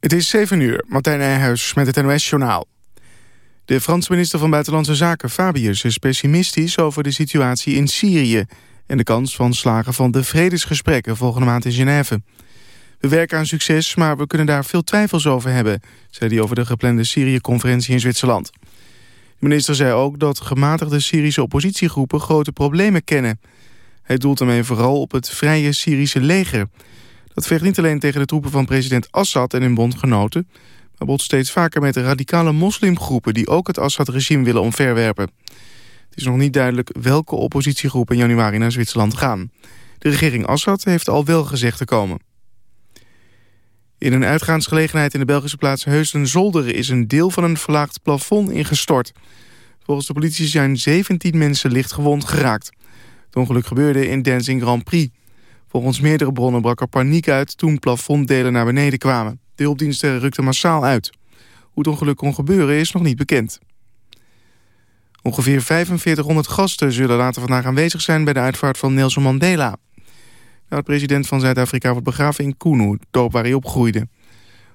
Het is 7 uur, Martijn Nijhuis met het NOS-journaal. De Franse minister van Buitenlandse Zaken, Fabius, is pessimistisch over de situatie in Syrië... en de kans van slagen van de vredesgesprekken volgende maand in Genève. We werken aan succes, maar we kunnen daar veel twijfels over hebben... zei hij over de geplande Syrië-conferentie in Zwitserland. De minister zei ook dat gematigde Syrische oppositiegroepen grote problemen kennen. Hij doelt daarmee vooral op het vrije Syrische leger... Dat vecht niet alleen tegen de troepen van president Assad en hun bondgenoten... maar botst steeds vaker met radicale moslimgroepen... die ook het Assad-regime willen omverwerpen. Het is nog niet duidelijk welke oppositiegroepen in januari naar Zwitserland gaan. De regering Assad heeft al wel gezegd te komen. In een uitgaansgelegenheid in de Belgische plaats Heusden-Zolder... is een deel van een verlaagd plafond ingestort. Volgens de politie zijn 17 mensen licht gewond geraakt. Het ongeluk gebeurde in Dancing Grand Prix... Volgens meerdere bronnen brak er paniek uit toen plafonddelen naar beneden kwamen. De hulpdiensten rukten massaal uit. Hoe het ongeluk kon gebeuren is nog niet bekend. Ongeveer 4500 gasten zullen later vandaag aanwezig zijn... bij de uitvaart van Nelson Mandela. De oud-president van Zuid-Afrika wordt begraven in Kunu, het dorp waar hij opgroeide.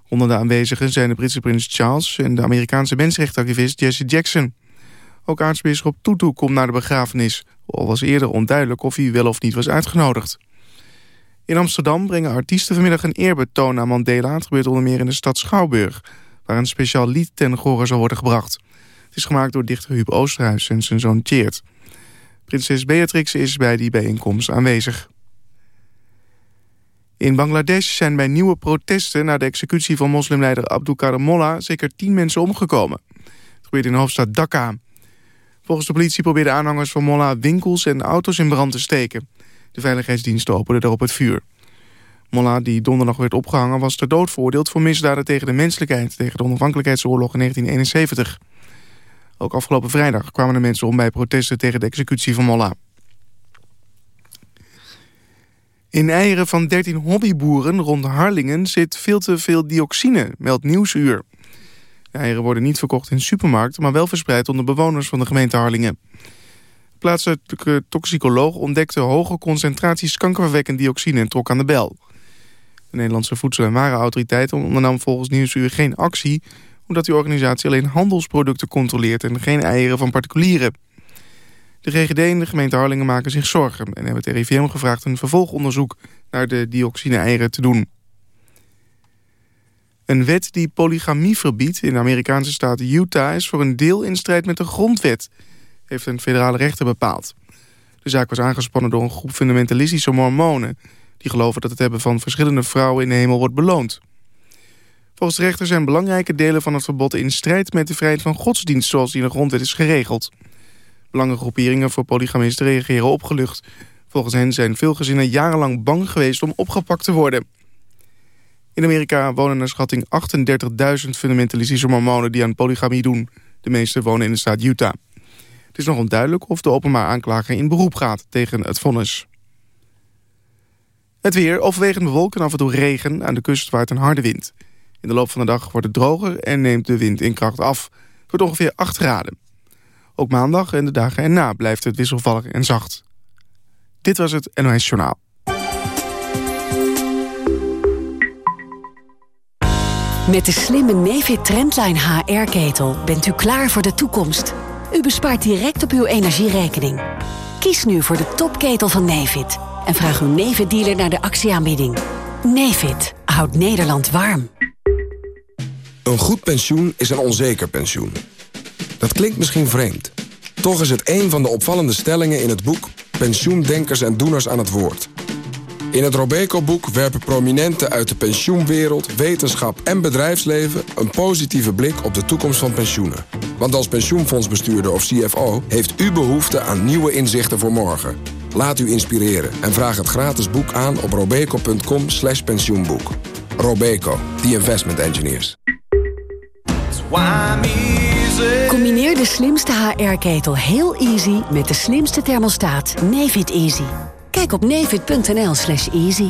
Onder de aanwezigen zijn de Britse prins Charles... en de Amerikaanse mensenrechtenactivist Jesse Jackson. Ook aartsbisschop Tutu komt naar de begrafenis... al was eerder onduidelijk of hij wel of niet was uitgenodigd. In Amsterdam brengen artiesten vanmiddag een eerbetoon aan Mandela. Het gebeurt onder meer in de stad Schouwburg... waar een speciaal lied ten gehore zal worden gebracht. Het is gemaakt door dichter Huub Oosterhuis en zijn zoon Tjeerd. Prinses Beatrix is bij die bijeenkomst aanwezig. In Bangladesh zijn bij nieuwe protesten... na de executie van moslimleider Abdul Mollah... zeker tien mensen omgekomen. Het gebeurt in de hoofdstad Dhaka. Volgens de politie probeerden aanhangers van Mollah... winkels en auto's in brand te steken... De veiligheidsdiensten openden daarop het vuur. Molla, die donderdag werd opgehangen, was ter dood veroordeeld... voor misdaden tegen de menselijkheid tegen de onafhankelijkheidsoorlog in 1971. Ook afgelopen vrijdag kwamen de mensen om bij protesten tegen de executie van Molla. In eieren van 13 hobbyboeren rond Harlingen zit veel te veel dioxine, meldt Nieuwsuur. De eieren worden niet verkocht in supermarkten, maar wel verspreid onder bewoners van de gemeente Harlingen plaatselijke toxicoloog ontdekte hoge concentraties kankerverwekkend dioxine en trok aan de bel. De Nederlandse Voedsel- en Warenautoriteit ondernam volgens Nieuwsuur geen actie... omdat die organisatie alleen handelsproducten controleert en geen eieren van particulieren. De GGD en de gemeente Harlingen maken zich zorgen... en hebben het RIVM gevraagd een vervolgonderzoek naar de dioxine-eieren te doen. Een wet die polygamie verbiedt in de Amerikaanse staat Utah... is voor een deel in strijd met de grondwet heeft een federale rechter bepaald. De zaak was aangespannen door een groep fundamentalistische mormonen... die geloven dat het hebben van verschillende vrouwen in de hemel wordt beloond. Volgens de rechter zijn belangrijke delen van het verbod in strijd met de vrijheid van godsdienst... zoals die in de grondwet is geregeld. Belangengroeperingen voor polygamisten reageren opgelucht. Volgens hen zijn veel gezinnen jarenlang bang geweest om opgepakt te worden. In Amerika wonen naar schatting 38.000 fundamentalistische mormonen die aan polygamie doen. De meeste wonen in de staat Utah. Het is nog onduidelijk of de openbaar aanklager in beroep gaat tegen het vonnis. Het weer, overwegend bewolkt en af en toe regen. Aan de kust waait een harde wind. In de loop van de dag wordt het droger en neemt de wind in kracht af. Het wordt ongeveer 8 graden. Ook maandag en de dagen erna blijft het wisselvallig en zacht. Dit was het NOS Journaal. Met de slimme Nefit Trendline HR-ketel bent u klaar voor de toekomst. U bespaart direct op uw energierekening. Kies nu voor de topketel van Nevid en vraag uw Nevid-dealer naar de actieaanbieding. Nevid houdt Nederland warm. Een goed pensioen is een onzeker pensioen. Dat klinkt misschien vreemd. Toch is het een van de opvallende stellingen in het boek... Pensioendenkers en Doeners aan het Woord... In het Robeco-boek werpen prominenten uit de pensioenwereld, wetenschap en bedrijfsleven een positieve blik op de toekomst van pensioenen. Want als pensioenfondsbestuurder of CFO heeft u behoefte aan nieuwe inzichten voor morgen. Laat u inspireren en vraag het gratis boek aan op robeco.com slash pensioenboek. Robeco, the investment engineers. Combineer de slimste HR-ketel heel easy met de slimste thermostaat Nefit Easy. Kijk op nefit.nl slash easy.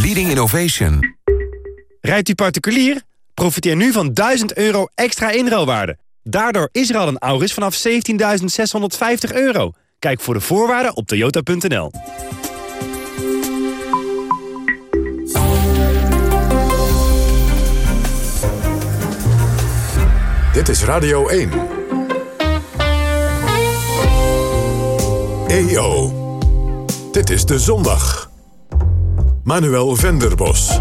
leading innovation. Rijdt u particulier? Profiteer nu van 1000 euro extra inruilwaarde. Daardoor is er al een Auris vanaf 17.650 euro. Kijk voor de voorwaarden op toyota.nl. Dit is Radio 1. EO. Dit is de zondag. Manuel Venderbos.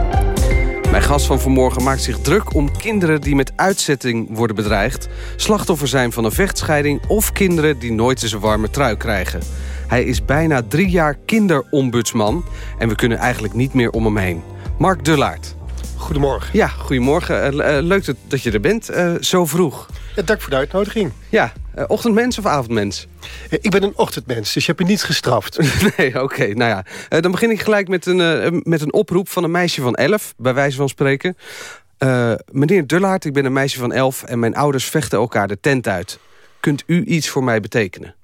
Mijn gast van vanmorgen maakt zich druk om kinderen die met uitzetting worden bedreigd... slachtoffer zijn van een vechtscheiding... of kinderen die nooit eens een warme trui krijgen. Hij is bijna drie jaar kinderombudsman... en we kunnen eigenlijk niet meer om hem heen. Mark Dullaert. Goedemorgen. Ja, goedemorgen. Uh, leuk dat, dat je er bent, uh, zo vroeg. Ja, dank voor de uitnodiging. Ja, uh, ochtendmens of avondmens? ik ben een ochtendmens, dus je hebt me niet gestraft. nee, oké. Okay, nou ja, dan begin ik gelijk met een, met een oproep van een meisje van 11, bij wijze van spreken. meneer Dullaert, ik ben een meisje van 11 en mijn ouders vechten elkaar de tent uit. Kunt u iets voor mij betekenen?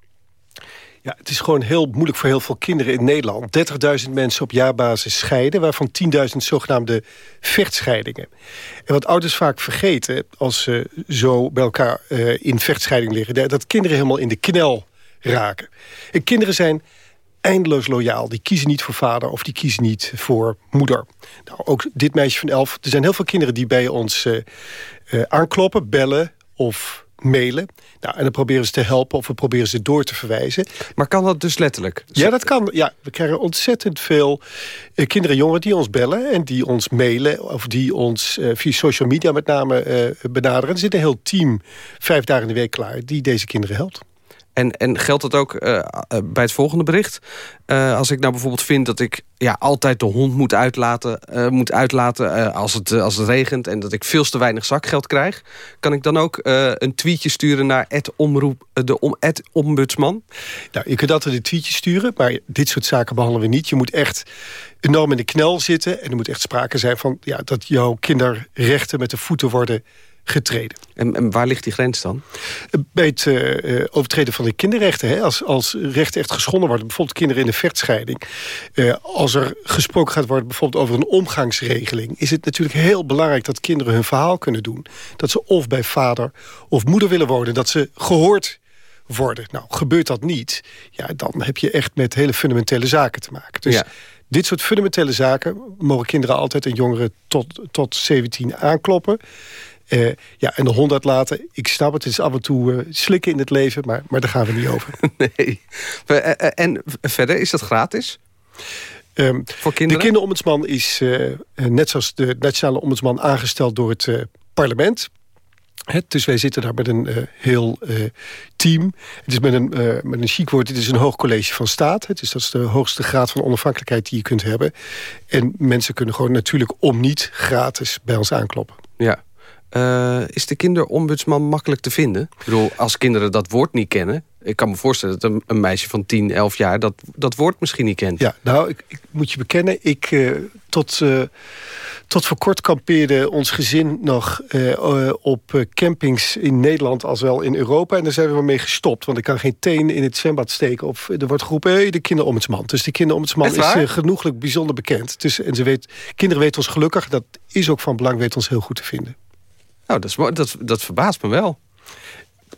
Ja, het is gewoon heel moeilijk voor heel veel kinderen in Nederland. 30.000 mensen op jaarbasis scheiden... waarvan 10.000 zogenaamde vechtscheidingen. En wat ouders vaak vergeten als ze zo bij elkaar uh, in vechtscheiding liggen... dat kinderen helemaal in de knel raken. En kinderen zijn eindeloos loyaal. Die kiezen niet voor vader of die kiezen niet voor moeder. Nou, ook dit meisje van 11. Er zijn heel veel kinderen die bij ons uh, uh, aankloppen, bellen of mailen. Nou, en dan proberen ze te helpen of we proberen ze door te verwijzen. Maar kan dat dus letterlijk? Ja, dat kan. Ja, we krijgen ontzettend veel uh, kinderen en jongeren die ons bellen... en die ons mailen of die ons uh, via social media met name uh, benaderen. Er zit een heel team vijf dagen in de week klaar die deze kinderen helpt. En, en geldt dat ook uh, bij het volgende bericht? Uh, als ik nou bijvoorbeeld vind dat ik ja, altijd de hond moet uitlaten, moet uitlaten als, het, als het regent... en dat ik veel te weinig zakgeld krijg... kan ik dan ook een tweetje sturen naar omroep, de om, ombudsman? Nou, je kunt altijd een tweetje sturen, maar dit soort zaken behandelen we niet. Je moet echt enorm in de knel zitten... en er moet echt sprake zijn van ja, dat jouw kinderrechten met de voeten worden getreden. En, en, waar ligt die grens dan? Bij het uh, overtreden van de kinderrechten. Hè? Als, als rechten echt geschonden worden, bijvoorbeeld kinderen in een vechtscheiding. Uh, als er gesproken gaat worden bijvoorbeeld over een omgangsregeling... is het natuurlijk heel belangrijk dat kinderen hun verhaal kunnen doen. Dat ze of bij vader of moeder willen worden. Dat ze gehoord worden. Nou, gebeurt dat niet, ja, dan heb je echt met hele fundamentele zaken te maken. Dus ja. dit soort fundamentele zaken mogen kinderen altijd en jongeren tot, tot 17 aankloppen. Uh, ja, en de hond uitlaten, ik snap het, het is af en toe uh, slikken in het leven, maar, maar daar gaan we niet over. nee. En verder, is dat gratis? Um, Voor kinderen? De kinderombudsman is, net zoals de nationale ombudsman, aangesteld door het parlement. Dus wij zitten daar met een uh, heel uh, team. Het is met een, uh, met een chic woord, het is een hoog college van staat. Het is, dat is de hoogste graad van onafhankelijkheid die je kunt hebben. En mensen kunnen gewoon natuurlijk om niet gratis bij ons aankloppen. Ja. Uh, is de kinderombudsman makkelijk te vinden? Ik bedoel, als kinderen dat woord niet kennen... ik kan me voorstellen dat een, een meisje van 10, 11 jaar... dat, dat woord misschien niet kent. Ja, nou, ik, ik moet je bekennen... ik uh, tot, uh, tot voor kort kampeerde ons gezin nog op campings in Nederland... als wel in Europa. En daar zijn we maar mee gestopt. Want ik kan geen teen in het zwembad steken. Of er wordt geroepen, hey, de kinderombudsman. Dus de kinderombudsman is genoeglijk bijzonder bekend. Dus, en ze weet, kinderen weten ons gelukkig. Dat is ook van belang, weten ons heel goed te vinden. Nou, dat, is, dat, dat verbaast me wel.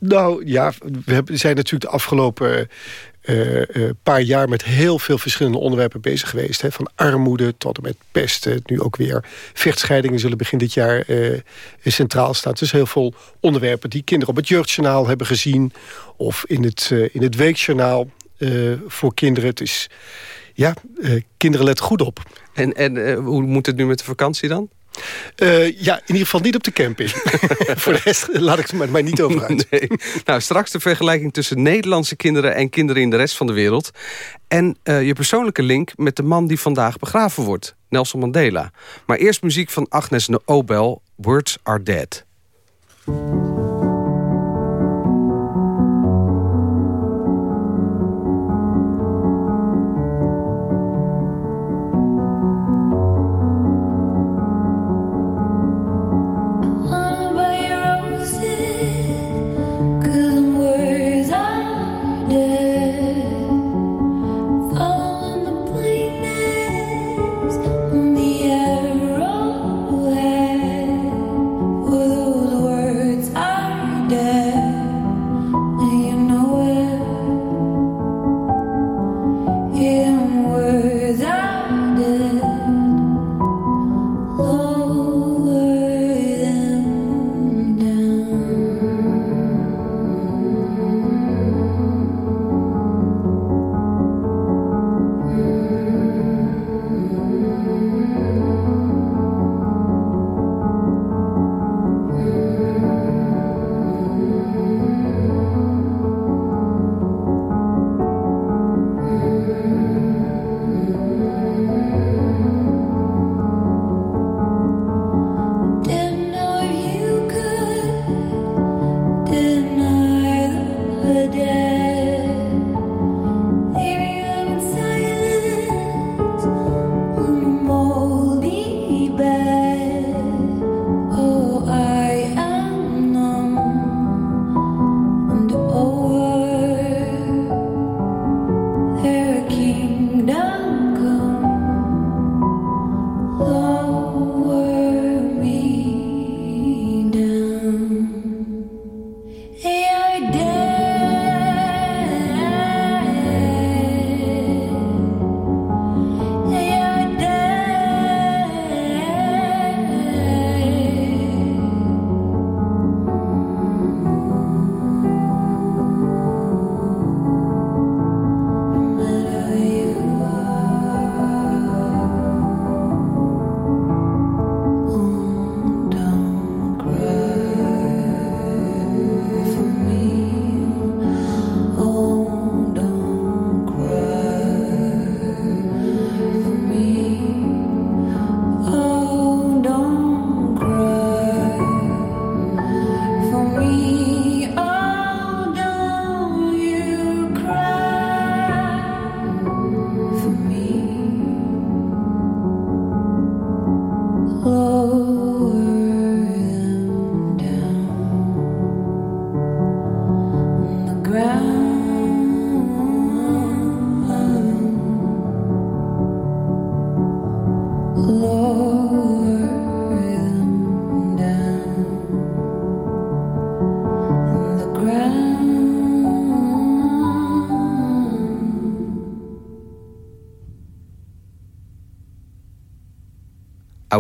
Nou ja, we zijn natuurlijk de afgelopen uh, uh, paar jaar... met heel veel verschillende onderwerpen bezig geweest. Hè, van armoede tot en met pesten. Nu ook weer vechtscheidingen zullen begin dit jaar uh, centraal staan. Dus heel veel onderwerpen die kinderen op het jeugdjournaal hebben gezien. Of in het, in het weekjournaal voor kinderen. Het is, ja, kinderen let goed op. En, en hoe moet het nu met de vakantie dan? Ja, in ieder geval niet op de camping. Voor de rest laat ik het maar niet over uit. Nou, straks de vergelijking tussen Nederlandse kinderen... en kinderen in de rest van de wereld. En je persoonlijke link met de man die vandaag begraven wordt. Nelson Mandela. Maar eerst muziek van Agnes Obel, Words Are Dead.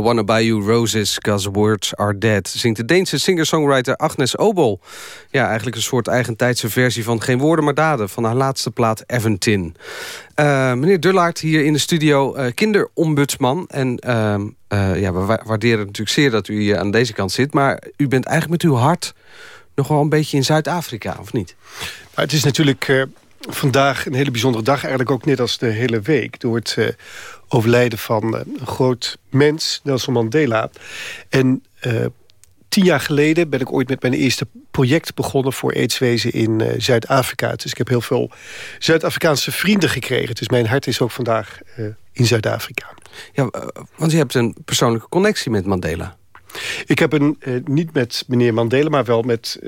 Wanna Buy You Roses, Cause Words Are Dead... zingt de Deense singer-songwriter Agnes Obol. Ja, eigenlijk een soort eigentijdse versie van Geen Woorden Maar Daden... van haar laatste plaat Eventin. Uh, meneer Dullaert hier in de studio, uh, kinderombudsman. En uh, ja, we waarderen natuurlijk zeer dat u hier aan deze kant zit... maar u bent eigenlijk met uw hart nog wel een beetje in Zuid-Afrika, of niet? Maar het is natuurlijk vandaag een hele bijzondere dag. Eigenlijk ook net als de hele week. Door het overlijden van uh, een groot mens, Nelson Mandela. En uh, tien jaar geleden ben ik ooit met mijn eerste project begonnen... voor aidswezen in Zuid-Afrika. Dus ik heb heel veel Zuid-Afrikaanse vrienden gekregen. Dus mijn hart is ook vandaag in Zuid-Afrika. Ja, want je hebt een persoonlijke connectie met Mandela. Ik heb een, niet met meneer Mandela, maar wel met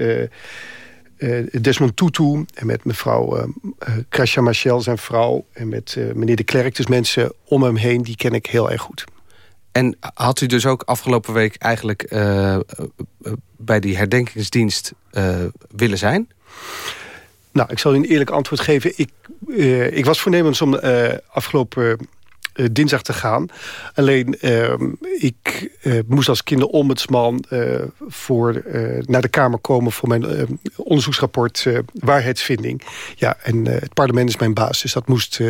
Desmond Tutu en met mevrouw uh, Krasha Machel, zijn vrouw... en met meneer de Klerk, dus mensen om hem heen, die ken ik heel erg goed. En had u dus ook afgelopen week eigenlijk bij die herdenkingsdienst willen zijn? Nou, ik zal u een eerlijk antwoord geven. Ik, ik was voornemens om afgelopen uh, dinsdag te gaan. Alleen uh, ik uh, moest als kinderombudsman uh, voor, naar de Kamer komen... voor mijn onderzoeksrapport waarheidsvinding. Ja, en het parlement is mijn baas, dus dat moest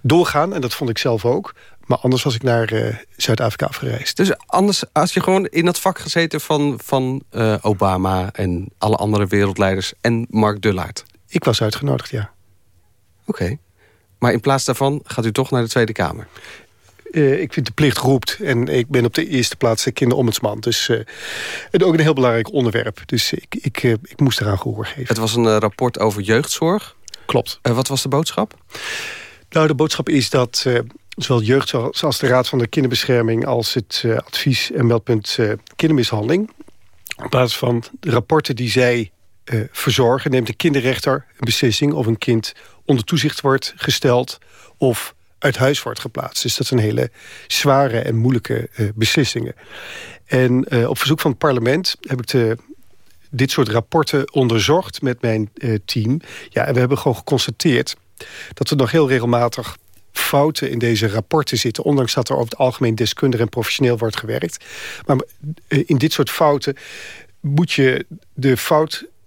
doorgaan. En dat vond ik zelf ook. maar anders was ik naar uh, Zuid-Afrika afgereisd. Dus anders, als je gewoon in dat vak gezeten van, van uh, Obama... en alle andere wereldleiders en Mark Dullaert? Ik was uitgenodigd, ja. Oké. Maar in plaats daarvan gaat u toch naar de Tweede Kamer? Uh, ik vind de plicht roept. En ik ben op de eerste plaats de kinderombudsman. Dus uh, het ook een heel belangrijk onderwerp. Dus ik, ik, uh, ik moest eraan gehoor geven. Het was een rapport over jeugdzorg. Klopt. wat was de boodschap? Nou, de boodschap is dat zowel jeugdzorg als de Raad van de Kinderbescherming... als het advies- en meldpunt kindermishandeling... op basis van de rapporten die zij verzorgen... neemt de kinderrechter een beslissing of een kind onder toezicht wordt gesteld... of uit huis wordt geplaatst. Dus dat zijn hele zware en moeilijke uh, beslissingen. En uh, op verzoek van het parlement heb ik de, dit soort rapporten onderzocht met mijn team. Ja, en we hebben gewoon geconstateerd dat er nog heel regelmatig fouten in deze rapporten zitten... ondanks dat er over het algemeen deskundig en professioneel wordt gewerkt. Maar in dit soort fouten moet je de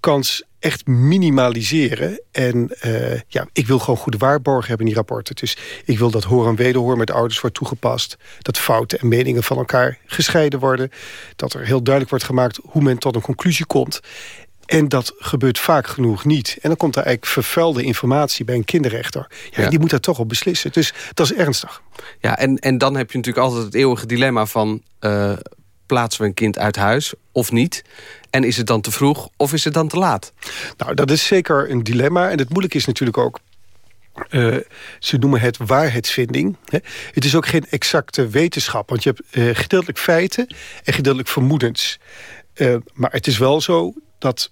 foutkans echt minimaliseren. En uh, ja, ik wil gewoon goede waarborgen hebben in die rapporten. Dus ik wil dat hoor en wederhoor met ouders wordt toegepast. Dat fouten en meningen van elkaar gescheiden worden. Dat er heel duidelijk wordt gemaakt hoe men tot een conclusie komt. En dat gebeurt vaak genoeg niet. En dan komt er eigenlijk vervuilde informatie bij een kinderrechter. Ja, Die moet daar toch op beslissen. Dus dat is ernstig. Ja, en, en dan heb je natuurlijk altijd het eeuwige dilemma van... Uh, plaatsen we een kind uit huis of niet? En is het dan te vroeg of is het dan te laat? Nou, dat is zeker een dilemma. En het moeilijke is natuurlijk ook... Uh, ze noemen het waarheidsvinding. Hè. Het is ook geen exacte wetenschap. Want je hebt uh, gedeeltelijk feiten en gedeeltelijk vermoedens. Uh, maar het is wel zo dat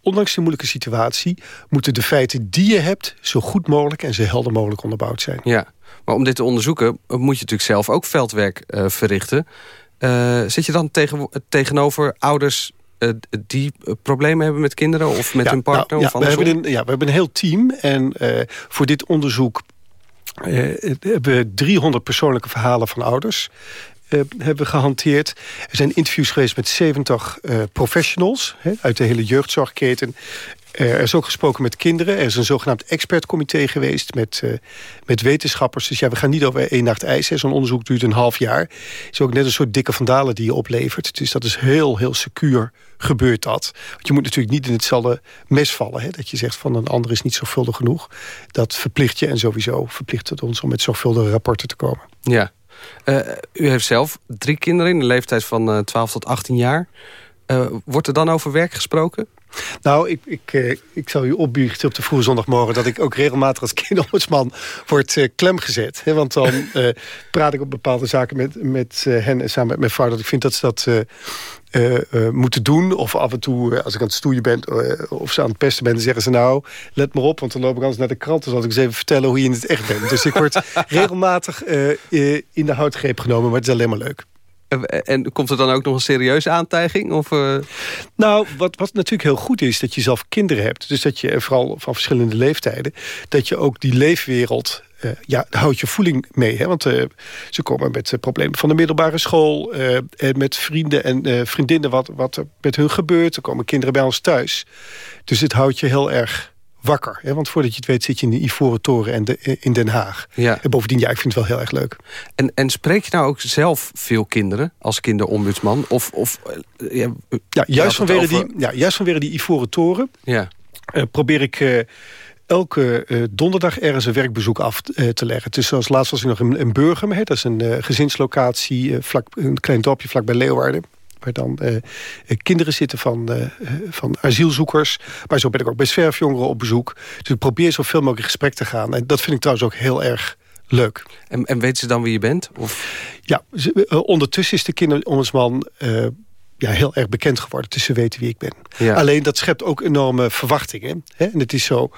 ondanks die moeilijke situatie... moeten de feiten die je hebt zo goed mogelijk en zo helder mogelijk onderbouwd zijn. Ja, maar om dit te onderzoeken moet je natuurlijk zelf ook veldwerk verrichten. zit je dan tegen, tegenover ouders eh, die problemen hebben met kinderen of met hun partner? Nou, of we, hebben een, ja, we hebben een heel team. En uh, voor dit onderzoek uh, hebben we 300 persoonlijke verhalen van ouders. Hebben gehanteerd. Er zijn interviews geweest met 70 uh, professionals hè, uit de hele jeugdzorgketen. Eh, er is ook gesproken met kinderen. Er is een zogenaamd expertcomité geweest met, uh, met wetenschappers. Dus ja, we gaan niet over één nacht ijs. Zo'n onderzoek duurt een half jaar. Het is ook net een soort dikke vandalen die je oplevert. Dus dat is heel, heel secuur gebeurt dat. Want je moet natuurlijk niet in hetzelfde mes vallen. Hè? Dat je zegt van een ander is niet zorgvuldig genoeg. Dat verplicht je en sowieso verplicht het ons om met zorgvuldige rapporten te komen. Ja. Uh, u heeft zelf drie kinderen in de leeftijd van uh, 12 tot 18 jaar. Wordt er dan over werk gesproken? Nou, ik, ik, uh, ik zal u opbiechten op de vroege zondagmorgen... dat ik ook regelmatig als kinderombudsman word uh, klem gezet. Hè? Want dan uh, praat ik op bepaalde zaken met, met hen en samen met mijn vrouw... dat ik vind dat ze dat moeten doen. Of af en toe, als ik aan het stoeien ben of ze aan het pesten ben... dan zeggen ze nou, let maar op, want dan loop ik anders naar de krant... dan zal ik eens even vertellen hoe je in het echt bent. Dus ik word regelmatig in de houtgreep genomen, maar het is alleen maar leuk. En komt er dan ook nog een serieuze aantijging? Of, uh... Nou, wat, wat natuurlijk heel goed is, dat je zelf kinderen hebt. Dus dat je, vooral van verschillende leeftijden... dat je ook die leefwereld uh, ja, houd je voeling mee. Hè? Want ze komen met problemen van de middelbare school... en met vrienden en vriendinnen wat, wat er met hun gebeurt. Er komen kinderen bij ons thuis. Dus het houdt je heel erg wakker. Hè? Want voordat je het weet zit je in de Ivoren Toren en de, in Den Haag. Ja. En bovendien, ja, ik vind het wel heel erg leuk. En, en spreek je nou ook zelf veel kinderen als kinderombudsman? Of, of, ja, ja, juist vanwege, over... die, ja, juist vanwege die Ivoren Toren ja. Uh, probeer ik... Uh, elke uh, donderdag ergens een werkbezoek af uh, te leggen. Dus zoals laatst was ik nog in, in Burgum. Hè, dat is een uh, gezinslocatie, vlak, een klein dorpje vlak bij Leeuwarden waar dan uh, kinderen zitten van, uh, van asielzoekers. Maar zo ben ik ook bij zwerfjongeren op bezoek. Dus ik probeer zoveel mogelijk in gesprek te gaan. En dat vind ik trouwens ook heel erg leuk. En, en weten ze dan wie je bent? Of? Ja, ze, uh, ondertussen is de kinderombudsman ja, heel erg bekend geworden. Dus ze weten wie ik ben. Ja. Alleen dat schept ook enorme verwachtingen. Hè? En het is zo...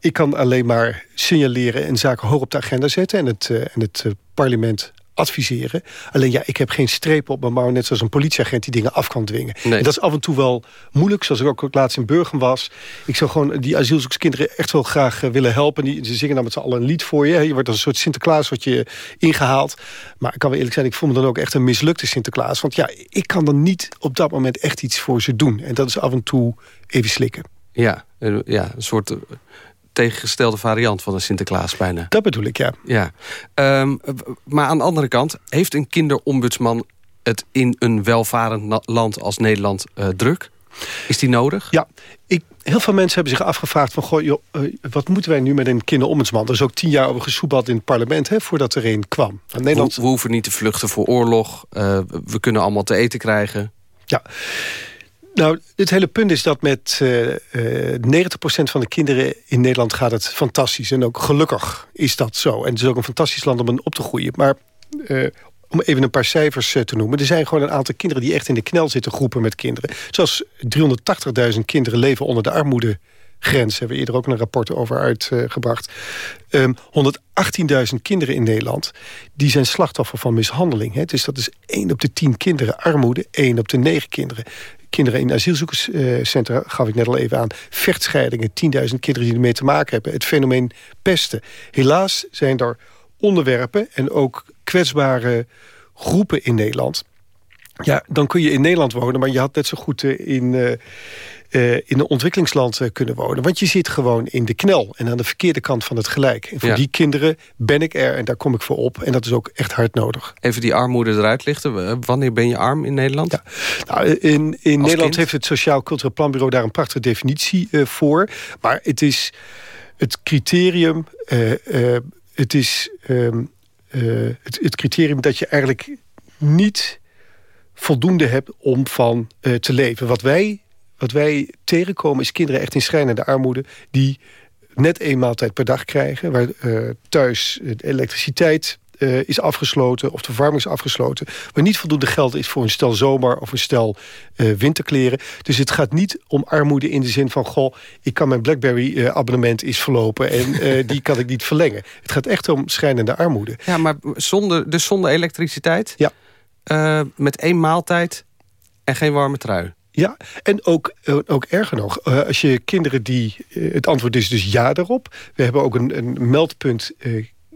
ik kan alleen maar signaleren en zaken hoog op de agenda zetten. En het, en het parlement adviseren. Alleen ja, ik heb geen strepen op mijn mouw... net zoals een politieagent die dingen af kan dwingen. Nee. En dat is af en toe wel moeilijk, zoals ik ook laatst in Burgen was. Ik zou gewoon die asielzoekskinderen echt wel graag uh, willen helpen. Die, ze zingen dan met z'n allen een lied voor je. Je wordt als een soort Sinterklaas wat je ingehaald. Maar ik kan wel eerlijk zijn, ik voel me dan ook echt een mislukte Sinterklaas. Want ja, ik kan dan niet op dat moment echt iets voor ze doen. En dat is af en toe even slikken. Ja, ja een soort tegengestelde variant van een Sinterklaas bijna. Dat bedoel ik, ja. ja. Ehm, maar aan de andere kant, heeft een kinderombudsman het in een welvarend land als Nederland uh, druk? Is die nodig? Ja, ik, heel veel mensen hebben zich afgevraagd... van goh, joh, uh, wat moeten wij nu met een kinderombudsman? Er is ook tien jaar over gesoebald in het parlement... Hè, voordat er een kwam. Nou, Nederland... we, we, hoeven niet te vluchten voor oorlog. Uh, we kunnen allemaal te eten krijgen. Ja, nou, het hele punt is dat met uh, uh, 90% van de kinderen in Nederland gaat het fantastisch. En ook gelukkig is dat zo. En het is ook een fantastisch land om op te groeien. Maar uh, om even een paar cijfers te noemen. Er zijn gewoon een aantal kinderen die echt in de knel zitten groepen met kinderen. Zoals 380.000 kinderen leven onder de armoedegrens. Hebben we eerder ook een rapport over uitgebracht. Um, 118.000 kinderen in Nederland die zijn slachtoffer van mishandeling. Hè. Dus dat is 1 op de 10 kinderen. Armoede, 1 op de 9 kinderen kinderen in asielzoekerscentra, gaf ik net al even aan. Vechtscheidingen, 10.000 kinderen die ermee te maken hebben. Het fenomeen pesten. Helaas zijn er onderwerpen en ook kwetsbare groepen in Nederland. Ja, dan kun je in Nederland wonen, maar je had net zo goed in... Uh, uh, in een ontwikkelingsland uh, kunnen wonen. Want je zit gewoon in de knel en aan de verkeerde kant van het gelijk. En voor die kinderen ben ik er en daar kom ik voor op. En dat is ook echt hard nodig. Even die armoede eruit lichten. Wanneer ben je arm in Nederland? Ja. Nou, in in Nederland heeft het Sociaal Cultureel Planbureau daar een prachtige definitie uh, voor. Maar het is het criterium... het is um, het, het criterium dat je eigenlijk niet voldoende hebt om van te leven. Wat wij wat wij tegenkomen is kinderen echt in schrijnende armoede... die net één maaltijd per dag krijgen. Waar uh, thuis de elektriciteit uh, is afgesloten of de verwarming is afgesloten. Waar niet voldoende geld is voor een stel zomer of een stel uh, winterkleren. Dus het gaat niet om armoede in de zin van... goh, ik kan mijn BlackBerry abonnement is verlopen en die kan ik niet verlengen. Het gaat echt om schrijnende armoede. Ja, maar zonder, dus zonder elektriciteit? Ja. met één maaltijd en geen warme trui? Ja, en ook, eh, ook erger nog, uh, als je kinderen die... Uh, het antwoord is dus ja daarop. We hebben ook een, een meldpunt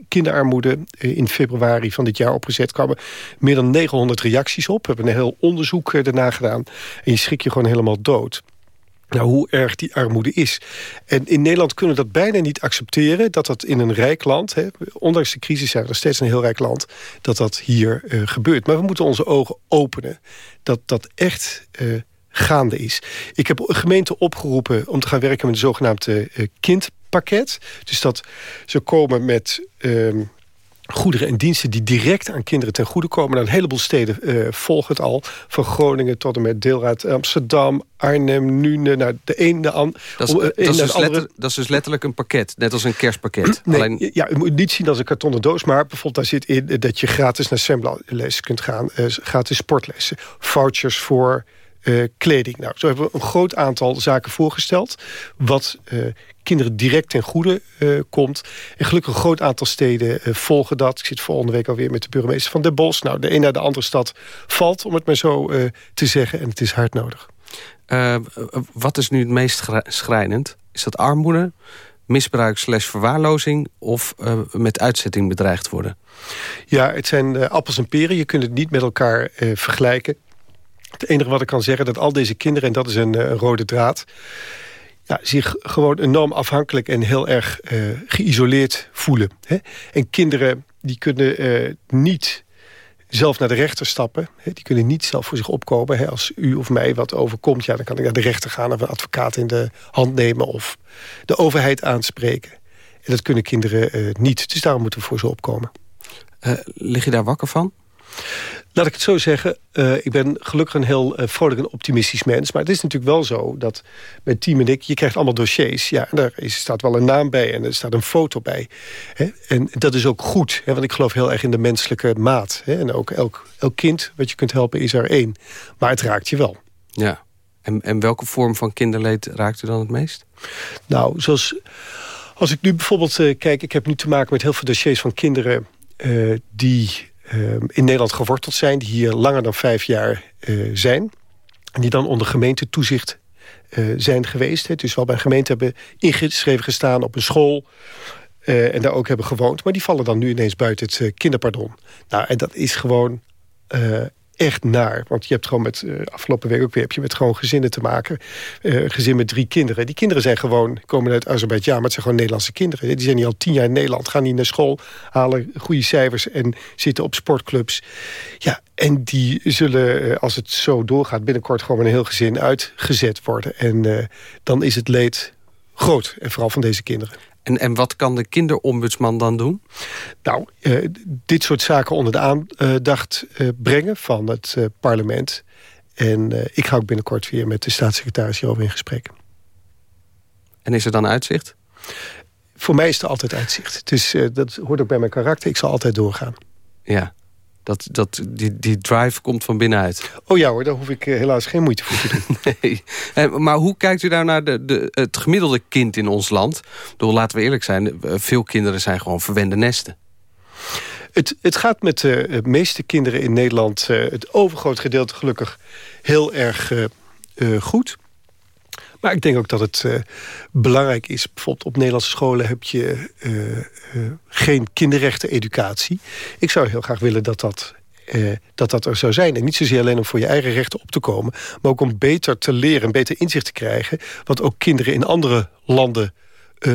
kinderarmoede in februari van dit jaar opgezet. kwamen meer dan 900 reacties op. We hebben een heel onderzoek daarna gedaan. En je schrik je gewoon helemaal dood. Nou, hoe erg die armoede is. En in Nederland kunnen we dat bijna niet accepteren... dat dat in een rijk land, hè, ondanks de crisis zijn we nog steeds een heel rijk land... dat dat hier gebeurt. Maar we moeten onze ogen openen. Dat dat echt gaande is. Ik heb gemeenten opgeroepen om te gaan werken met een zogenaamde uh, kindpakket. Dus dat ze komen met um, goederen en diensten die direct aan kinderen ten goede komen. Nou, een heleboel steden uh, volgen het al. Van Groningen tot en met deelraad Amsterdam, Arnhem, Nune, nou, de een de ander. Dat, is, dat, is dus andere... dat is dus letterlijk een pakket, net als een kerstpakket. Nee, Alleen... Ja, je moet niet zien als een kartonnen doos, maar bijvoorbeeld daar zit in dat je gratis naar zwemles kunt gaan, uh, gratis sportlessen, vouchers voor uh, kleding. Nou, zo hebben we een groot aantal zaken voorgesteld... wat uh, kinderen direct ten goede uh, komt. En gelukkig een groot aantal steden volgen dat. Ik zit volgende week alweer met de burgemeester van Den Bosch. Nou, de een naar de andere stad valt, om het maar zo te zeggen. En het is hard nodig. wat is nu het meest schrijnend? Is dat armoede, misbruik slash verwaarlozing... of met uitzetting bedreigd worden? Ja, het zijn appels en peren. Je kunt het niet met elkaar vergelijken. Het enige wat ik kan zeggen, dat al deze kinderen... en dat is een, uh, rode draad... Ja, zich gewoon enorm afhankelijk en heel erg uh, geïsoleerd voelen. Hè? En kinderen die kunnen uh, niet zelf naar de rechter stappen. Hè? Die kunnen niet zelf voor zich opkomen. Hè? Als u of mij wat overkomt, ja, dan kan ik naar de rechter gaan... of een advocaat in de hand nemen of de overheid aanspreken. En dat kunnen kinderen niet. Dus daarom moeten we voor ze opkomen. lig je daar wakker van? Laat ik het zo zeggen, uh, ik ben gelukkig een heel uh, vrolijk en optimistisch mens. Maar het is natuurlijk wel zo dat mijn team en ik... je krijgt allemaal dossiers. Ja, en daar is, staat wel een naam bij en er staat een foto bij. Hè? En dat is ook goed, hè? want ik geloof heel erg in de menselijke maat. Hè? En ook elk, elk kind wat je kunt helpen is er één. Maar het raakt je wel. Ja, en, en welke vorm van kinderleed raakt u dan het meest? Nou, zoals... Als ik nu bijvoorbeeld uh, kijk, ik heb nu te maken met heel veel dossiers van kinderen... die in Nederland geworteld zijn... die hier langer dan vijf jaar uh, zijn... en die dan onder gemeentetoezicht uh, zijn geweest. Hè. Dus wel bij een gemeente hebben ingeschreven gestaan op een school... Uh, en daar ook hebben gewoond. Maar die vallen dan nu ineens buiten het kinderpardon. Nou, en dat is gewoon echt naar. Want je hebt gewoon met, uh, afgelopen week ook weer... heb je met gewoon gezinnen te maken. Uh, gezin met drie kinderen. Die kinderen zijn gewoon, komen uit Azerbeidzjan... maar het zijn gewoon Nederlandse kinderen. Die zijn niet al tien jaar in Nederland. Gaan niet naar school, halen goede cijfers... en zitten op sportclubs. Ja, en die zullen, als het zo doorgaat... binnenkort gewoon een heel gezin uitgezet worden. En dan is het leed groot. En vooral van deze kinderen. En, en wat kan de kinderombudsman dan doen? Nou, uh, dit soort zaken onder de aandacht uh, brengen van het uh, parlement. En ik ga ook binnenkort weer met de staatssecretaris hierover in gesprek. En is er dan uitzicht? Voor mij is er altijd uitzicht. Is, dat hoort ook bij mijn karakter. Ik zal altijd doorgaan. Ja, dat, dat, die, die drive komt van binnenuit. Oh ja hoor, daar hoef ik helaas geen moeite voor te doen. nee. Maar hoe kijkt u daar naar de, de, het gemiddelde kind in ons land? Door, laten we eerlijk zijn, veel kinderen zijn gewoon verwende nesten. Het, het gaat met de meeste kinderen in Nederland, het overgroot gedeelte gelukkig, heel erg uh, goed. Maar ik denk ook dat het uh, belangrijk is. Bijvoorbeeld op Nederlandse scholen heb je uh, uh, geen kinderrechten-educatie. Ik zou heel graag willen dat dat, dat dat er zou zijn. En niet zozeer alleen om voor je eigen rechten op te komen... maar ook om beter te leren, beter inzicht te krijgen... wat ook kinderen in andere landen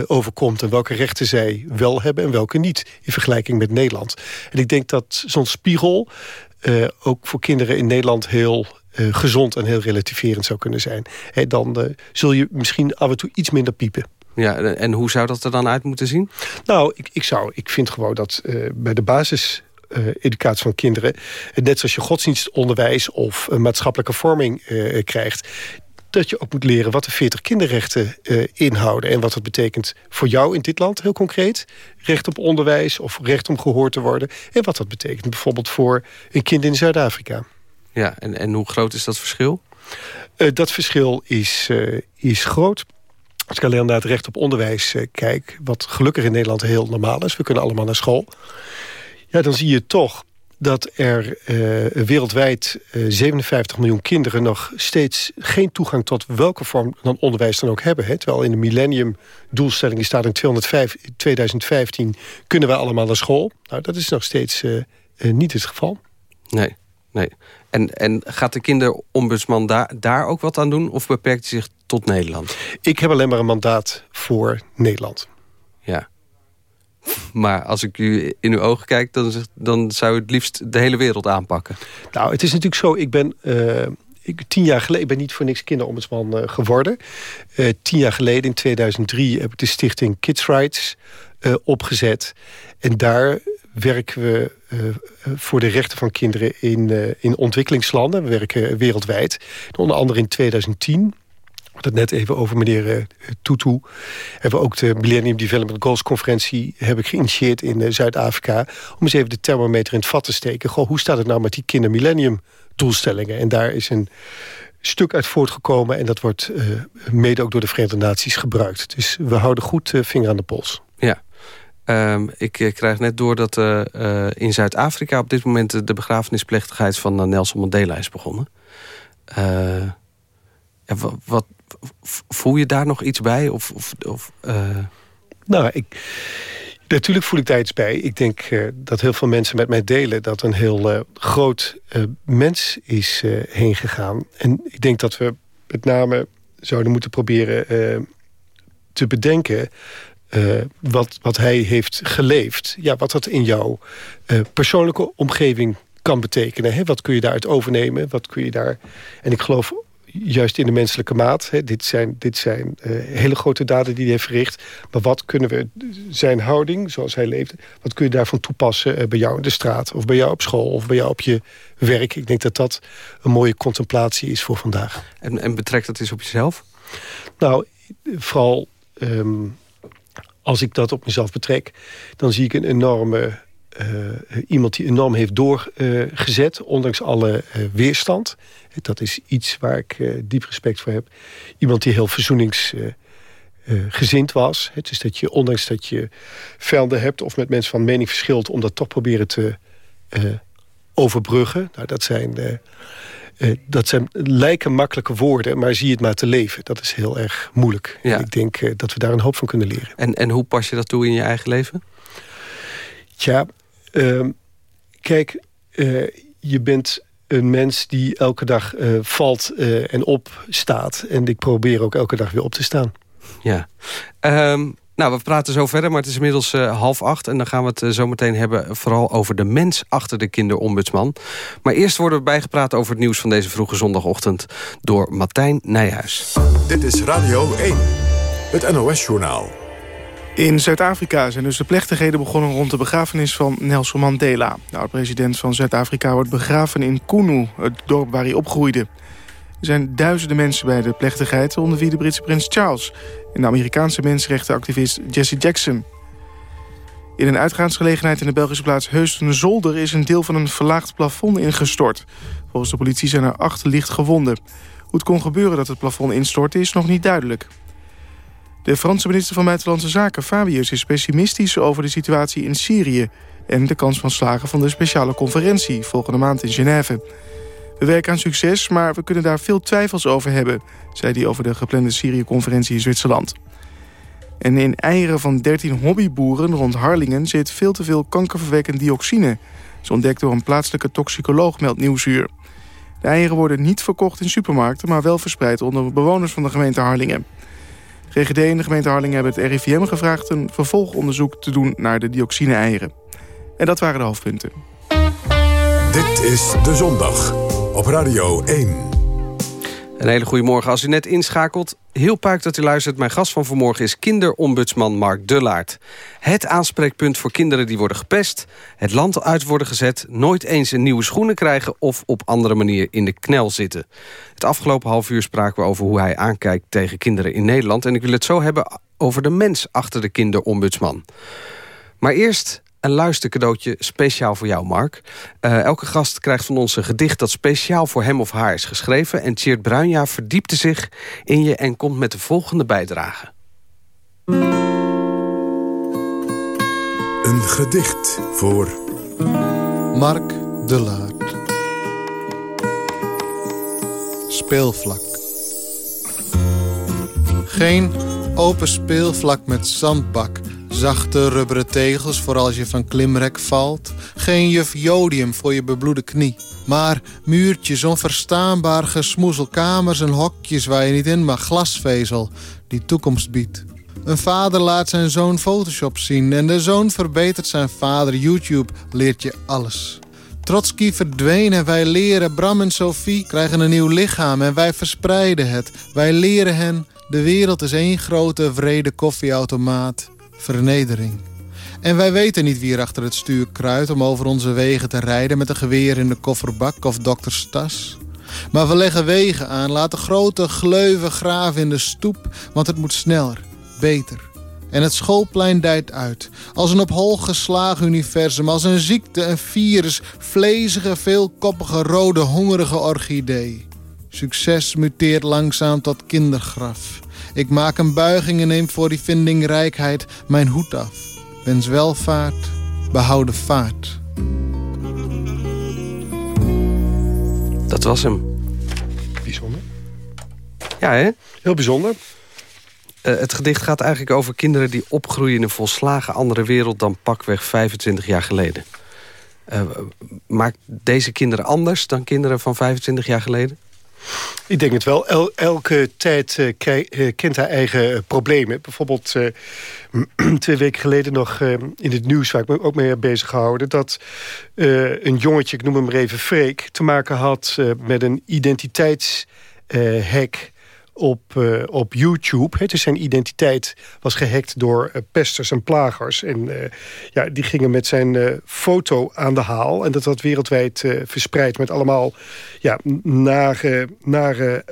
overkomt... en welke rechten zij wel hebben en welke niet... in vergelijking met Nederland. En ik denk dat zo'n spiegel... ook voor kinderen in Nederland heel uh, gezond en heel relativerend zou kunnen zijn. He, dan uh, zul je misschien af en toe iets minder piepen. Ja, en hoe zou dat er dan uit moeten zien? Nou, ik, ik, zou, ik vind gewoon dat uh, bij de basis... educatie van kinderen. Net zoals je godsdienstonderwijs of maatschappelijke vorming krijgt dat je ook moet leren wat de 40 kinderrechten inhouden... en wat dat betekent voor jou in dit land, heel concreet. Recht op onderwijs of recht om gehoord te worden. En wat dat betekent bijvoorbeeld voor een kind in Zuid-Afrika. Ja, en, en hoe groot is dat verschil? Uh, dat verschil is, uh, is groot. Als ik alleen naar het recht op onderwijs uh, kijk... wat gelukkig in Nederland heel normaal is. We kunnen allemaal naar school. Ja, dan zie je toch dat er wereldwijd 57 miljoen kinderen... nog steeds geen toegang tot welke vorm van onderwijs dan ook hebben. Hè? Terwijl in de millennium-doelstelling staat in 205, 2015... kunnen wij allemaal naar school. Nou, dat is nog steeds niet het geval. Nee, nee. En, en gaat de kinderombudsman daar, daar ook wat aan doen? Of beperkt hij zich tot Nederland? Ik heb alleen maar een mandaat voor Nederland. Ja. Maar als ik u in uw ogen kijk... dan, dan zou u het liefst de hele wereld aanpakken. Nou, het is natuurlijk zo. Ik ben... Uh, ik, tien jaar geleden, ik ben niet voor niks kinderombudsman uh, geworden. Uh, tien jaar geleden, in 2003, heb ik de stichting Kids Rights opgezet. En daar werken we uh, voor de rechten van kinderen in, uh, in ontwikkelingslanden. We werken wereldwijd. Onder andere in 2010 had het net even over meneer uh, Tutu. Hebben we ook de Millennium Development Goals conferentie heb ik geïnitieerd in Zuid-Afrika. Om eens even de thermometer in het vat te steken. Goh, hoe staat het nou met die kindermillennium doelstellingen? En daar is een stuk uit voortgekomen. En dat wordt mede ook door de Verenigde Naties gebruikt. Dus we houden goed vinger aan de pols. Um, ik uh, krijg net door dat uh, uh, in Zuid-Afrika op dit moment de begrafenisplechtigheid van Nelson Mandela is begonnen. Wat, wat, voel je daar nog iets bij? Of, of, of Nou, ik, natuurlijk voel ik daar iets bij. Ik denk dat heel veel mensen met mij delen dat een heel groot mens is heen gegaan. En ik denk dat we met name zouden moeten proberen te bedenken uh, wat, wat hij heeft geleefd. Ja, wat dat in jouw uh, persoonlijke omgeving kan betekenen. Hè? Wat kun je daaruit overnemen? Wat kun je daar... En ik geloof juist in de menselijke maat. Hè? Dit zijn, dit zijn uh, hele grote daden die hij heeft verricht. Maar wat kunnen we, zijn houding, zoals hij leefde... wat kun je daarvan toepassen bij jou in de straat... of bij jou op school of bij jou op je werk? Ik denk dat dat een mooie contemplatie is voor vandaag. En, en betrekt dat eens op jezelf? Nou, vooral... Um, als ik dat op mezelf betrek, dan zie ik een enorme... Uh, iemand die enorm heeft doorgezet, ondanks alle uh, weerstand. Dat is iets waar ik diep respect voor heb. Iemand die heel verzoeningsgezind was. Dus dat je, ondanks dat je velden hebt of met mensen van mening verschilt... om dat toch proberen te overbruggen. Nou, dat zijn uh, dat zijn, lijken makkelijke woorden, maar zie het maar te leven. Dat is heel erg moeilijk. Ja. ik denk uh, dat we daar een hoop van kunnen leren. En, en hoe pas je dat toe in je eigen leven? Tja, uh, kijk, uh, je bent een mens die elke dag valt en opstaat. En ik probeer ook elke dag weer op te staan. Ja. Um, nou, we praten zo verder, maar het is inmiddels uh, half acht... en dan gaan we het uh, zo meteen hebben vooral over de mens achter de kinderombudsman. Maar eerst worden we bijgepraat over het nieuws van deze vroege zondagochtend... door Martijn Nijhuis. Dit is Radio 1, het NOS-journaal. In Zuid-Afrika zijn dus de plechtigheden begonnen rond de begrafenis van Nelson Mandela. De oud-president van Zuid-Afrika wordt begraven in Kunu, het dorp waar hij opgroeide. Er zijn duizenden mensen bij de plechtigheid, onder wie de Britse prins Charles en de Amerikaanse mensenrechtenactivist Jesse Jackson. In een uitgaansgelegenheid in de Belgische plaats Heusden-Zolder... is een deel van een verlaagd plafond ingestort. Volgens de politie zijn er acht licht gewonden. Hoe het kon gebeuren dat het plafond instortte is nog niet duidelijk. De Franse minister van Buitenlandse Zaken, Fabius, is pessimistisch over de situatie in Syrië... en de kans van slagen van de speciale conferentie volgende maand in Genève. We werken aan succes, maar we kunnen daar veel twijfels over hebben... zei hij over de geplande Syrië-conferentie in Zwitserland. En in eieren van 13 hobbyboeren rond Harlingen... zit veel te veel kankerverwekkend dioxine. Zo ontdekt door een plaatselijke toxicoloog, meldt Nieuwsuur. De eieren worden niet verkocht in supermarkten... maar wel verspreid onder bewoners van de gemeente Harlingen. GGD en de gemeente Harlingen hebben het RIVM gevraagd... een vervolgonderzoek te doen naar de dioxine-eieren. En dat waren de hoofdpunten. Dit is De Zondag op Radio 1. Een hele goede morgen. Als u net inschakelt, heel puik dat u luistert. Mijn gast van vanmorgen is kinderombudsman Mark Dullaert. Het aanspreekpunt voor kinderen die worden gepest... het land uit worden gezet, nooit eens een nieuwe schoenen krijgen... of op andere manier in de knel zitten. Het afgelopen half uur spraken we over hoe hij aankijkt tegen kinderen in Nederland. En ik wil het zo hebben over de mens achter de kinderombudsman. Maar eerst een luistercadeautje speciaal voor jou, Mark. Uh, elke gast krijgt van ons een gedicht dat speciaal voor hem of haar is geschreven. En Tjeerd Bruinja verdiepte zich in je en komt met de volgende bijdrage. Een gedicht voor... Mark de Laat. Speelvlak. Geen open speelvlak met zandbak Zachte rubberen tegels voor als je van klimrek valt. Geen juf jodium voor je bebloede knie. Maar muurtjes, onverstaanbaar gesmoezel, kamers en hokjes waar je niet in mag. Glasvezel die toekomst biedt. Een vader laat zijn zoon Photoshop zien en de zoon verbetert zijn vader. YouTube leert je alles. Trotsky verdween en wij leren. Bram en Sophie krijgen een nieuw lichaam en wij verspreiden het. Wij leren hen, de wereld is één grote vrede koffieautomaat vernedering. En wij weten niet wie er achter het stuur kruidt om over onze wegen te rijden met een geweer in de kofferbak of dokters tas. Maar we leggen wegen aan, laten grote gleuven graven in de stoep, want het moet sneller, beter. En het schoolplein dijt uit, als een op hol geslagen universum, als een ziekte, een virus, vlezige, veelkoppige, rode, hongerige orchidee. Succes muteert langzaam tot kindergraf. Ik maak een buiging en neem voor die vindingrijkheid mijn hoed af. Wens welvaart, behouden vaart. Dat was hem. Bijzonder. Ja, hè? Heel bijzonder. Uh, het gedicht gaat eigenlijk over kinderen die opgroeien in een volslagen andere wereld dan pakweg 25 jaar geleden. Uh, maakt deze kinderen anders dan kinderen van 25 jaar geleden? Ik denk het wel. elke tijd uh, kent haar eigen uh, problemen. Bijvoorbeeld twee weken geleden nog in het nieuws... waar ik me ook mee heb bezig gehouden... dat een jongetje, ik noem hem maar even Freek... te maken had met een identiteitshack op, uh, op YouTube. Het is zijn identiteit was gehackt door uh, pesters en plagers. En uh, ja, die gingen met zijn foto aan de haal. En dat werd wereldwijd verspreid met allemaal ja, nare, nare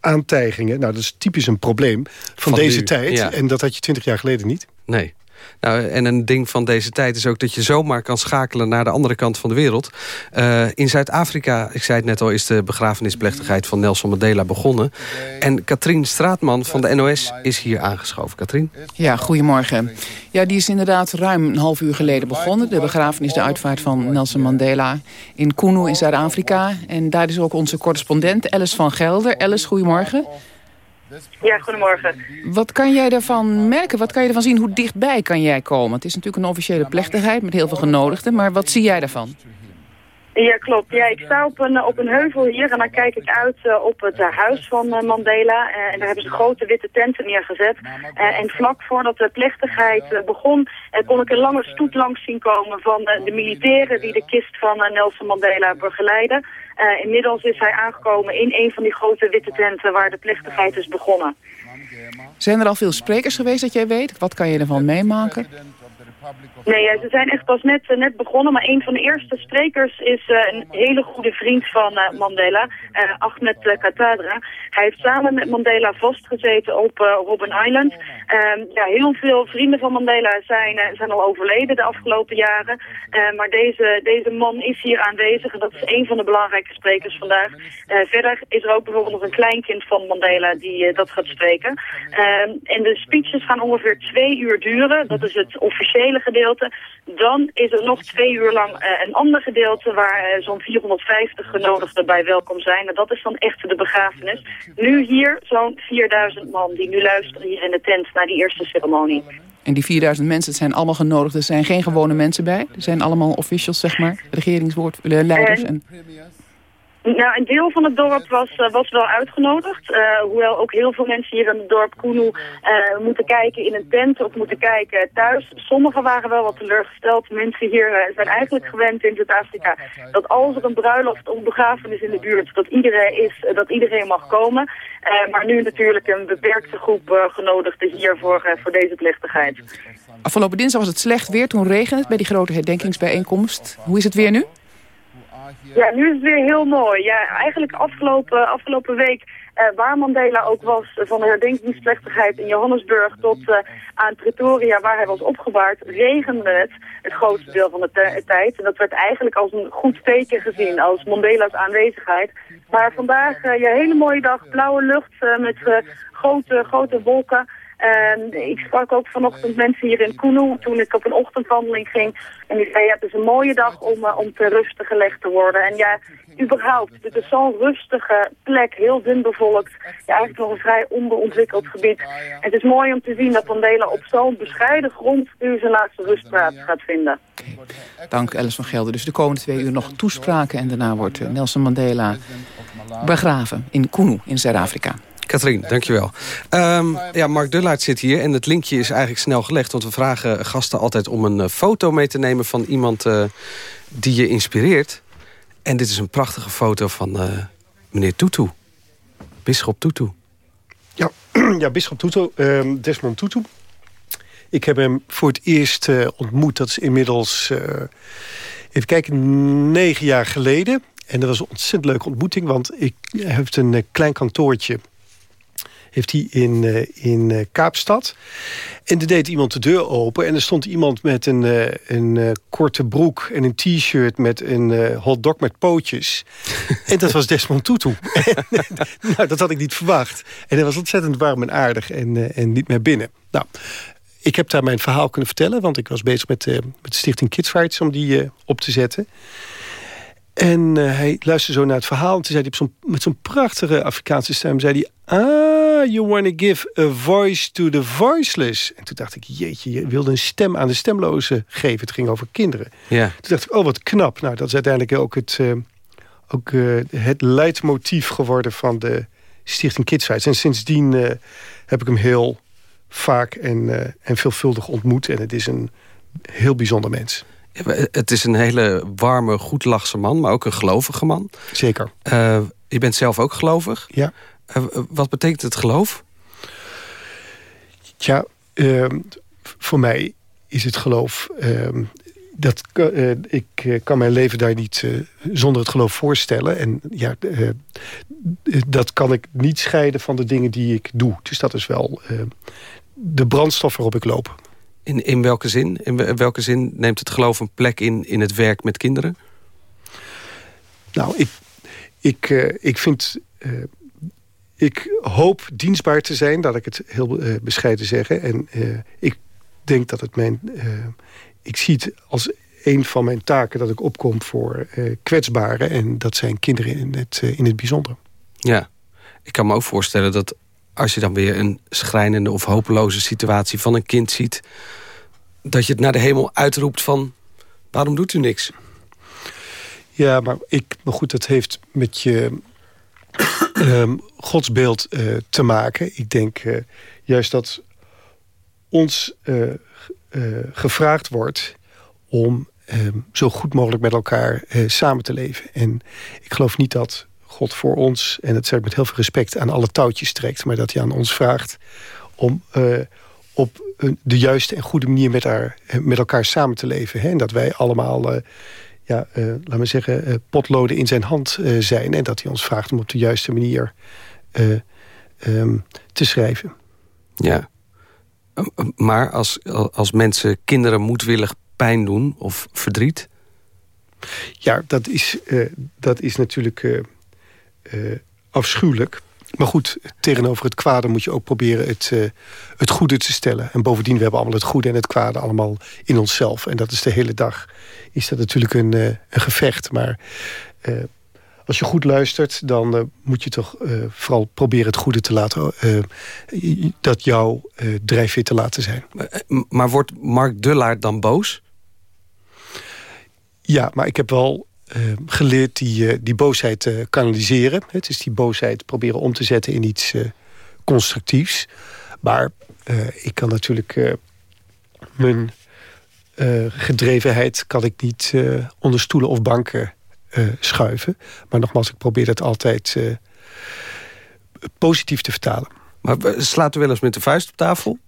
aantijgingen. Nou, dat is typisch een probleem van, van deze tijd. Ja. En dat had je twintig jaar geleden niet. Nee. Nou, en een ding van deze tijd is ook dat je zomaar kan schakelen naar de andere kant van de wereld. Uh, in Zuid-Afrika, ik zei het net al, is de begrafenisplechtigheid van Nelson Mandela begonnen. En Katrien Straatman van de NOS is hier aangeschoven. Katrien? Ja, goedemorgen. Ja, die is inderdaad ruim een half uur geleden begonnen. De begrafenis, de uitvaart van Nelson Mandela in Kunu in Zuid-Afrika. En daar is ook onze correspondent Alice van Gelder. Alice, goedemorgen. Ja, goedemorgen. Wat kan jij daarvan merken? Wat kan je ervan zien? Hoe dichtbij kan jij komen? Het is natuurlijk een officiële plechtigheid met heel veel genodigden. Maar wat zie jij daarvan? Ja, klopt. Ja, ik sta op een, op een heuvel hier en dan kijk ik uit uh, op het uh, huis van uh, Mandela. en daar hebben ze grote witte tenten neergezet. en vlak voordat de plechtigheid begon, kon ik een lange stoet langs zien komen van de militairen die de kist van Nelson Mandela begeleiden. Inmiddels is hij aangekomen in een van die grote witte tenten waar de plechtigheid is begonnen. Zijn er al veel sprekers geweest dat jij weet? Wat kan je ervan meemaken? Nee, ze zijn echt pas net, eh, net begonnen. Maar een van de eerste sprekers is uh, een hele goede vriend van uh, Mandela, Ahmed Katadra. Hij heeft samen met Mandela vastgezeten op Robben Island. Ehm, ja, heel veel vrienden van Mandela zijn, zijn al overleden de afgelopen jaren. maar deze, deze man is hier aanwezig en dat is een van de belangrijke sprekers vandaag. verder is er ook bijvoorbeeld nog een kleinkind van Mandela die dat gaat spreken. Ehm, en de speeches gaan ongeveer twee uur duren. Dat is het officiële gedeelte. Dan is er nog twee uur lang uh, een ander gedeelte waar uh, zo'n 450 genodigden bij welkom zijn. En dat is dan echt de begrafenis. Nu hier zo'n 4000 man die nu luisteren hier in de tent naar die eerste ceremonie. En die 4000 mensen, het zijn allemaal genodigden. Er zijn geen gewone mensen bij. Er zijn allemaal officials, zeg maar. Regeringswoordleiders. En... Nou, een deel van het dorp was, uh, was wel uitgenodigd. Uh, hoewel ook heel veel mensen hier in het dorp Kunu uh, moeten kijken in een tent of moeten kijken thuis. Sommigen waren wel wat teleurgesteld. Mensen hier zijn eigenlijk gewend in Zuid-Afrika dat als er een bruiloft of begrafenis in de buurt, dat iedereen, is, dat iedereen mag komen. maar nu natuurlijk een beperkte groep genodigden hier voor, voor deze plechtigheid. Afgelopen dinsdag was het slecht weer. Toen regende het bij die grote herdenkingsbijeenkomst. Hoe is het weer nu? Ja, nu is het weer heel mooi. Ja, eigenlijk afgelopen, afgelopen week, uh, waar Mandela ook was, van de herdenkingsplechtigheid in Johannesburg tot uh, aan Pretoria, waar hij was opgebaard, regende het het grootste deel van de tijd. En dat werd eigenlijk als een goed teken gezien, als Mandela's aanwezigheid. Maar vandaag, ja, hele mooie dag, blauwe lucht met grote, grote wolken. Uh, ik sprak ook vanochtend mensen hier in Kunu toen ik op een ochtendwandeling ging. En die zei, ja, het is een mooie dag om, uh, om te rusten gelegd te worden. En ja, überhaupt, het is zo'n rustige plek, heel dun bevolkt. Ja, eigenlijk nog een vrij onderontwikkeld gebied. Het is mooi om te zien dat Mandela op zo'n bescheiden grond nu zijn laatste rustplaats gaat vinden. Dank Alice van Gelder. Dus de komende twee uur nog toespraken en daarna wordt eh, Nelson Mandela begraven in Kunu in Zuid-Afrika. Katrien, dankjewel. Um, ja, Mark Dullaert zit hier en het linkje is eigenlijk snel gelegd... want we vragen gasten altijd om een uh, foto mee te nemen... van iemand uh, die je inspireert. En dit is een prachtige foto van uh, meneer Tutu. Bisschop Tutu. Ja, ja Bisschop Tutu, um, Desmond Tutu. Ik heb hem voor het eerst ontmoet. Dat is inmiddels, even kijken, negen jaar geleden... En dat was een ontzettend leuke ontmoeting, want ik heb een klein kantoortje heeft hij in, uh, in uh, Kaapstad. En er deed iemand de deur open en er stond iemand met een, uh, een korte broek en een t-shirt met een hotdog met pootjes. en dat was Desmond Tutu. nou, dat had ik niet verwacht. En hij was ontzettend warm en aardig en, en niet meer binnen. Nou, ik heb daar mijn verhaal kunnen vertellen, want ik was bezig met, met de stichting Kids Rights om die op te zetten. En uh, hij luisterde zo naar het verhaal. En toen zei hij zo met zo'n prachtige Afrikaanse stem... zei hij, ah, you want to give a voice to the voiceless. En toen dacht ik, jeetje, je wilde een stem aan de stemlozen geven. Het ging over kinderen. Ja. Toen dacht ik, oh, wat knap. Nou, dat is uiteindelijk ook het, uh, ook, uh, het leidmotief geworden van de Stichting Kids Rights. En sindsdien heb ik hem heel vaak en, en veelvuldig ontmoet. En het is een heel bijzonder mens. Het is een hele warme, goedlachse man, maar ook een gelovige man. Zeker. Uh, je bent zelf ook gelovig. Ja. Uh, wat betekent het geloof? Ja, uh, voor mij is het geloof... Ehm, dat, uh, ik kan mijn leven daar niet zonder het geloof voorstellen. En ja, dat kan ik niet scheiden van de dingen die ik doe. Dus dat is wel de brandstof waarop ik loop. In, in welke zin? In welke zin neemt het geloof een plek in, in het werk met kinderen? Nou, ik, ik, uh, ik vind... Uh, ik hoop dienstbaar te zijn, dat ik het heel uh, bescheiden zeggen. En ik denk dat het mijn... ik zie het als een van mijn taken dat ik opkom voor kwetsbaren. En dat zijn kinderen in het, in het bijzonder. Ja, ik kan me ook voorstellen dat als je dan weer een schrijnende of hopeloze situatie van een kind ziet... dat je het naar de hemel uitroept van, waarom doet u niks? Ja, maar, ik, maar goed, dat heeft met je um, godsbeeld uh, te maken. Ik denk uh, juist dat ons uh, gevraagd wordt om um, zo goed mogelijk met elkaar samen te leven. En ik geloof niet dat God voor ons, en dat zeg ik met heel veel respect, aan alle touwtjes trekt, maar dat hij aan ons vraagt om op de juiste en goede manier met, haar, met elkaar samen te leven. Hè? En dat wij allemaal ja, uh, laten we zeggen, potloden in zijn hand zijn. En dat hij ons vraagt om op de juiste manier um, te schrijven. Ja, maar als, als mensen kinderen moedwillig pijn doen of verdriet? Ja, dat is, dat is natuurlijk afschuwelijk. Maar goed, tegenover het kwade moet je ook proberen het, uh, het goede te stellen. En bovendien, we hebben allemaal het goede en het kwade allemaal in onszelf. En dat is de hele dag, is dat natuurlijk een, uh, een gevecht. Maar uh, als je goed luistert, dan moet je toch vooral proberen het goede te laten... dat jouw drijfveer te laten zijn. Maar, maar wordt Mark Dullaert dan boos? Ja, maar ik heb wel geleerd die, uh, die boosheid te kanaliseren. Het is die boosheid proberen om te zetten in iets constructiefs. Maar ik kan natuurlijk mijn gedrevenheid kan ik niet onder stoelen of banken schuiven. Maar nogmaals, ik probeer dat altijd positief te vertalen. Maar slaat u wel eens met de vuist op tafel?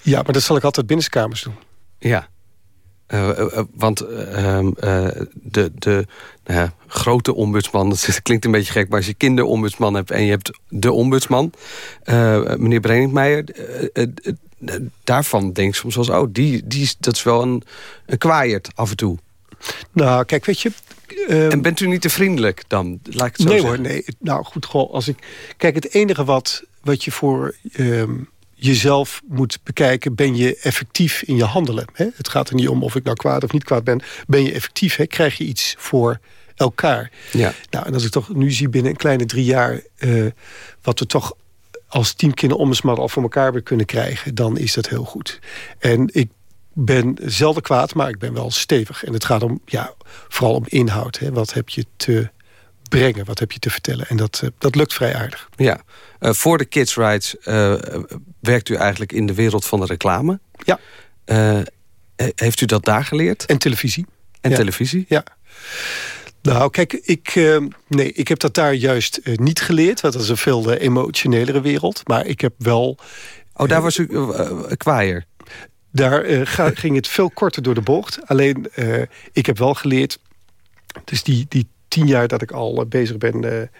Ja, maar dat zal ik altijd binnenskamers doen. Ja. Uh, want ehm, de, de nou grote ombudsman, dat klinkt een beetje gek... maar als je kinderombudsman hebt en je hebt de ombudsman... meneer Brenningmeijer, daarvan denk ik soms eens... oh, die, die, dat is wel een, een kwaaierd af en toe. Nou, kijk, weet je... Um, en bent u niet te vriendelijk dan? Laat ik het zo nee zeggen. hoor, nee. Nou goed, als ik... Kijk, het enige wat, wat je voor... Um, jezelf moet bekijken, ben je effectief in je handelen. Hè? Het gaat er niet om of ik nou kwaad of niet kwaad ben. Ben je effectief, hè? krijg je iets voor elkaar. Ja. Nou, en als ik toch nu zie binnen een kleine drie jaar... Uh, wat we toch als team kinderombudsman al voor elkaar hebben kunnen krijgen... dan is dat heel goed. En ik ben zelden kwaad, maar ik ben wel stevig. En het gaat om, ja, vooral om inhoud. Hè? Wat heb je te brengen? Wat heb je te vertellen? En dat, uh, dat lukt vrij aardig. Ja. Uh, voor de Kids Rights uh, werkt u eigenlijk in de wereld van de reclame. Ja. heeft u dat daar geleerd? En televisie. En ja. televisie? Ja. Nou, kijk, ik, nee, ik heb dat daar juist niet geleerd. Want dat is een veel emotionelere wereld. Maar ik heb wel... Oh, daar was u kwaaier? Daar ga, ging het veel korter door de bocht. Alleen, ik heb wel geleerd... Dus die, die tien jaar dat ik al bezig ben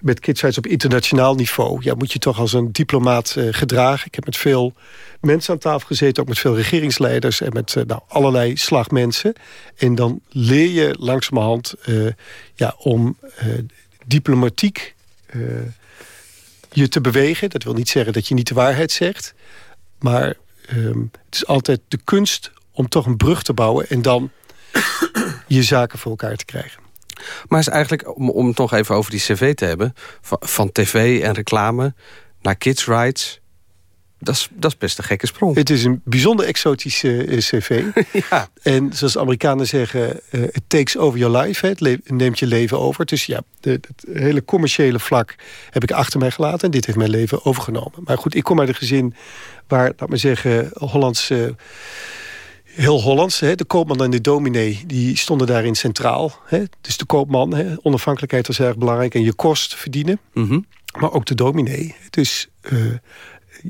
met kidsrights op internationaal niveau... Ja, moet je toch als een diplomaat gedragen. Ik heb met veel mensen aan tafel gezeten, ook met veel regeringsleiders... en met nou, allerlei slagmensen. En dan leer je langzamerhand ja, om diplomatiek je te bewegen. Dat wil niet zeggen dat je niet de waarheid zegt. Maar um, het is altijd de kunst om toch een brug te bouwen... en dan je zaken voor elkaar te krijgen. Maar is eigenlijk, om, om het nog even over die cv te hebben... van, van tv en reclame naar kids' rights... Dat is, dat is best een gekke sprong. Het is een bijzonder exotische uh, cv. ja. En zoals Amerikanen zeggen, uh, it takes over your life. Het, het neemt je leven over. Dus ja, de, het hele commerciële vlak heb ik achter mij gelaten. En dit heeft mijn leven overgenomen. Maar goed, ik kom uit een gezin waar, laat maar zeggen, Hollands... Uh, heel Hollands. Hè? De koopman en de dominee die stonden daarin centraal. Hè? Dus de koopman, hè? onafhankelijkheid was erg belangrijk... en je kost verdienen. Mm -hmm. Maar ook de dominee. Dus uh,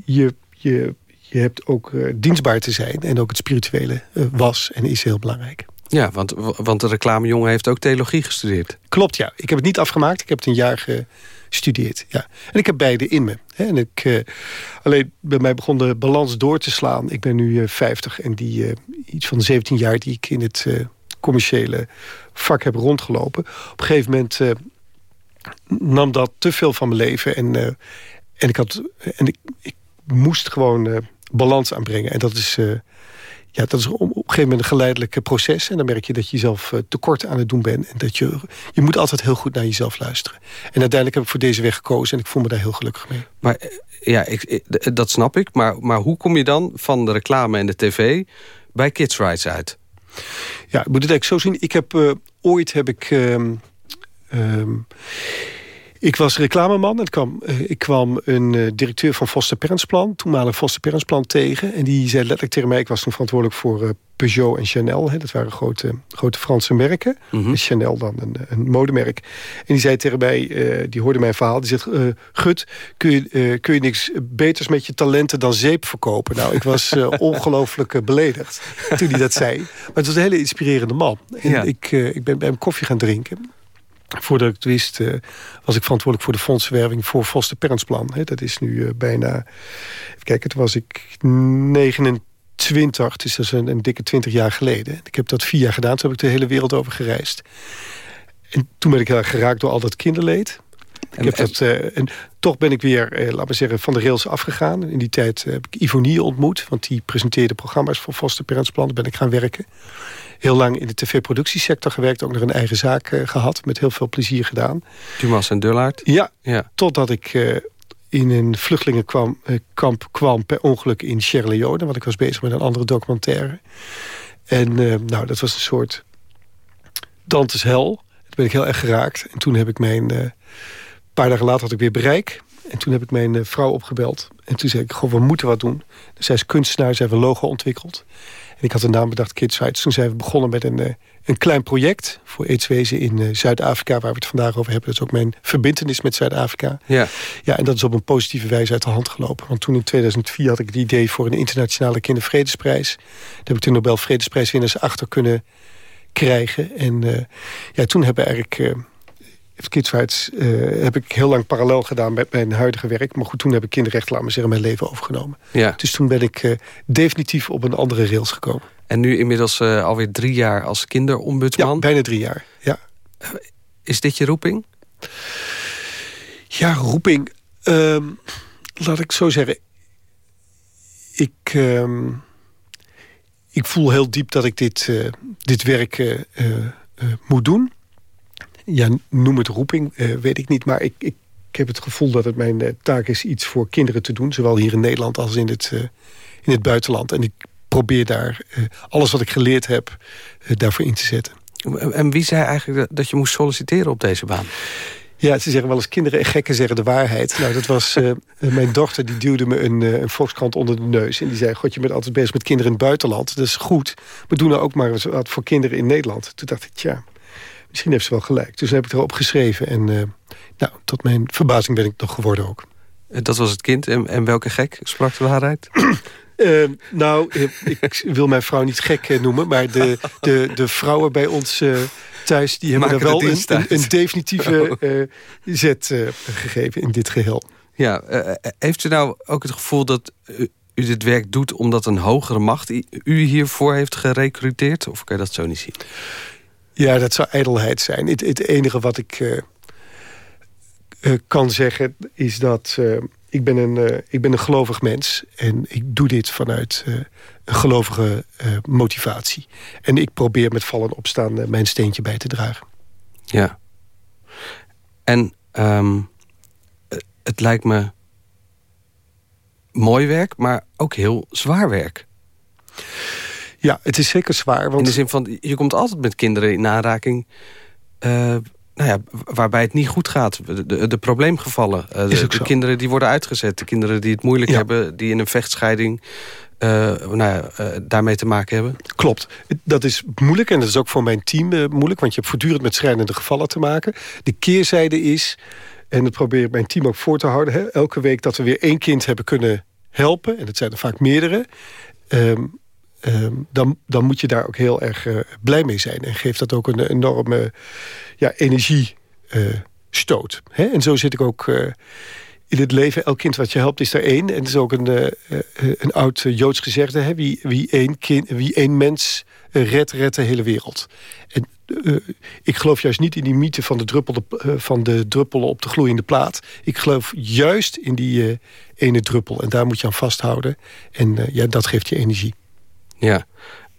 je, je, je hebt ook uh, dienstbaar te zijn. En ook het spirituele uh, was en is heel belangrijk. Ja, want, want de reclamejongen heeft ook theologie gestudeerd. Klopt, ja. Ik heb het niet afgemaakt. Ik heb het een jaar gestudeerd. Ja. En ik heb beide in me. Hè. En ik, uh, alleen bij mij begon de balans door te slaan. Ik ben nu uh, 50 en die uh, iets van 17 jaar die ik in het commerciële vak heb rondgelopen. Op een gegeven moment nam dat te veel van mijn leven. En, en, ik, had, en ik, ik moest gewoon balans aanbrengen. En dat is ja, dat is op een gegeven moment een geleidelijk proces. En dan merk je dat je jezelf tekort aan het doen bent. En dat je, je moet altijd heel goed naar jezelf luisteren. En uiteindelijk heb ik voor deze weg gekozen. En ik voel me daar heel gelukkig mee. Maar ja, ik, dat snap ik. Maar, maar hoe kom je dan van de reclame en de tv bij Kids Rights uit? Ja, ik moet het eigenlijk zo zien. Ik heb uh, ooit heb ik... ehm, ehm, ik was reclameman en ik kwam, eh, ik kwam een eh, directeur van Foster Perensplan, toenmalig Foster Perensplan, tegen. En die zei letterlijk tegen mij, ik was toen verantwoordelijk voor uh, Peugeot en Chanel. Hè, dat waren grote, grote Franse merken. Mhm. Chanel dan een, een modemerk. En die zei tegen mij, die hoorde mijn verhaal, die zegt... Gut, kun je, kun je niks beters met je talenten dan zeep verkopen? Nou, ik was ongelooflijk beledigd toen hij dat zei. Maar het was een hele inspirerende man. En Ja. ik, ik ben bij hem koffie gaan drinken. Voordat ik het wist, eh, was ik verantwoordelijk voor de fondswerving voor Foster Parentsplan. Hè, dat is nu eh, bijna... Even kijken, toen was ik 29, dus dat is een, een dikke 20 jaar geleden. Ik heb dat vier jaar gedaan, toen heb ik de hele wereld over gereisd. En toen ben ik geraakt door al dat kinderleed. Ik heb dat, eh, en toch ben ik weer, eh, laten we zeggen, van de rails afgegaan. In die tijd eh, heb ik Ivonie ontmoet, want die presenteerde programma's voor Foster Parentsplan. Daar ben ik gaan werken. Heel lang in de tv-productiesector gewerkt, ook nog een eigen zaak eh, gehad. Met heel veel plezier gedaan. Dumas en Dullaert. Ja, Ja. totdat ik in een vluchtelingenkamp kwam per ongeluk in Sierra Leone. Want ik was bezig met een andere documentaire. En nou, dat was een soort Dantes hel. Toen ben ik heel erg geraakt. En toen heb ik mijn... paar dagen later had ik weer bereik. En toen heb ik mijn eh, vrouw opgebeld. En toen zei ik, goh, we moeten wat doen. Dus zij is kunstenaar, ze hebben een logo ontwikkeld. En ik had de naam bedacht, Kids Rights. Toen zijn we begonnen met een, eh, een klein project... voor aidswezen in eh, Zuid-Afrika, waar we het vandaag over hebben. Dat is ook mijn verbindenis met Zuid-Afrika. Ja. Ja, en dat is op een positieve wijze uit de hand gelopen. Want toen in 2004 had ik het idee voor een internationale kindervredesprijs. Daar heb ik de Nobel Vredesprijswinnaars achter kunnen krijgen. En ja, toen hebben we eigenlijk... Kids Rights eh, heb ik heel lang parallel gedaan met mijn huidige werk. Maar goed, toen heb ik kinderrechten, laat maar zeggen, mijn leven overgenomen. Ja. Dus toen ben ik eh, definitief op een andere rails gekomen. En nu inmiddels eh, alweer drie jaar als kinderombudsman. Ja, bijna drie jaar, ja. Is dit je roeping? Ja, roeping. Ehm, laat ik zo zeggen. Ik, ehm, ik voel heel diep dat ik dit, dit werk moet doen. Ja, noem het roeping, eh, weet ik niet. Maar ik, ik, ik heb het gevoel dat het mijn eh, taak is iets voor kinderen te doen. Zowel hier in Nederland als in het, eh, in het buitenland. En ik probeer daar alles wat ik geleerd heb daarvoor in te zetten. En- wie zei eigenlijk dat- je moest solliciteren op deze baan? Ja, ze zeggen wel eens kinderen en gekken zeggen de waarheid. Nou, dat was mijn dochter, die duwde me een, een Volkskrant onder de neus. En die zei, god, je bent altijd bezig met kinderen in het buitenland. Dat is goed. We doen nou ook maar eens wat voor kinderen in Nederland. Toen dacht ik, tja, misschien heeft ze wel gelijk. Dus heb ik erop geschreven. En eh, nou, tot mijn verbazing ben ik nog geworden ook. Eh, Dat was het kind. En, en welke gek sprak de waarheid? Eh, nou, ik wil mijn vrouw niet gek noemen... maar de, de, de vrouwen bij ons thuis... die hebben er wel een, een, definitieve eh, zet gegeven in dit geheel. Ja, heeft u nou ook het gevoel dat u, dit werk doet... omdat een hogere macht u hiervoor heeft gerecruiteerd? Of kan je dat zo niet zien? Ja, dat zou ijdelheid zijn. Het, het enige wat ik eh, eh, kan zeggen is dat eh, ik, ben een, ik ben een gelovig mens. En ik doe dit vanuit een gelovige motivatie. En ik probeer met vallen en opstaan mijn steentje bij te dragen. Ja. En ehm, eh, het lijkt me mooi werk, maar ook heel zwaar werk. Ja, het is zeker zwaar. Want... In de zin van, je komt altijd met kinderen in aanraking... eh, nou ja, waarbij het niet goed gaat. De, de, de probleemgevallen. Is de, ook de kinderen die worden uitgezet. De kinderen die het moeilijk Ja. hebben. Die in een vechtscheiding eh, nou ja, daarmee te maken hebben. Klopt. Dat is moeilijk en dat is ook voor mijn team moeilijk... want je hebt voortdurend met schrijnende gevallen te maken. De keerzijde is, en dat probeer ik mijn team ook voor te houden... Hè, elke week dat we weer één kind hebben kunnen helpen... en dat zijn er vaak meerdere... ehm, ehm, dan, dan moet je daar ook heel erg eh, blij mee zijn. En geeft dat ook een enorme ja, energiestoot. hè? En zo zit ik ook... eh, in het leven, elk kind wat je helpt is er één. En het is ook een, eh, eh, een oud eh, Joods gezegde... Hè? Wie, wie, één kind, wie één mens eh, redt, redt de hele wereld. En eh, ik geloof juist niet in die mythe van de, druppel, eh, van de druppel op de gloeiende plaat. Ik geloof juist in die eh, ene druppel. En daar moet je aan vasthouden. En eh, ja, dat geeft je energie. Ja.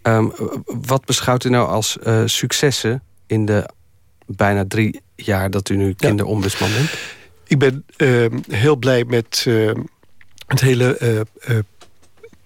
Ehm, wat beschouwt u nou als eh, successen... in de bijna drie jaar dat u nu kinderombudsman bent? Ik ben eh, heel blij met eh, het hele eh, eh,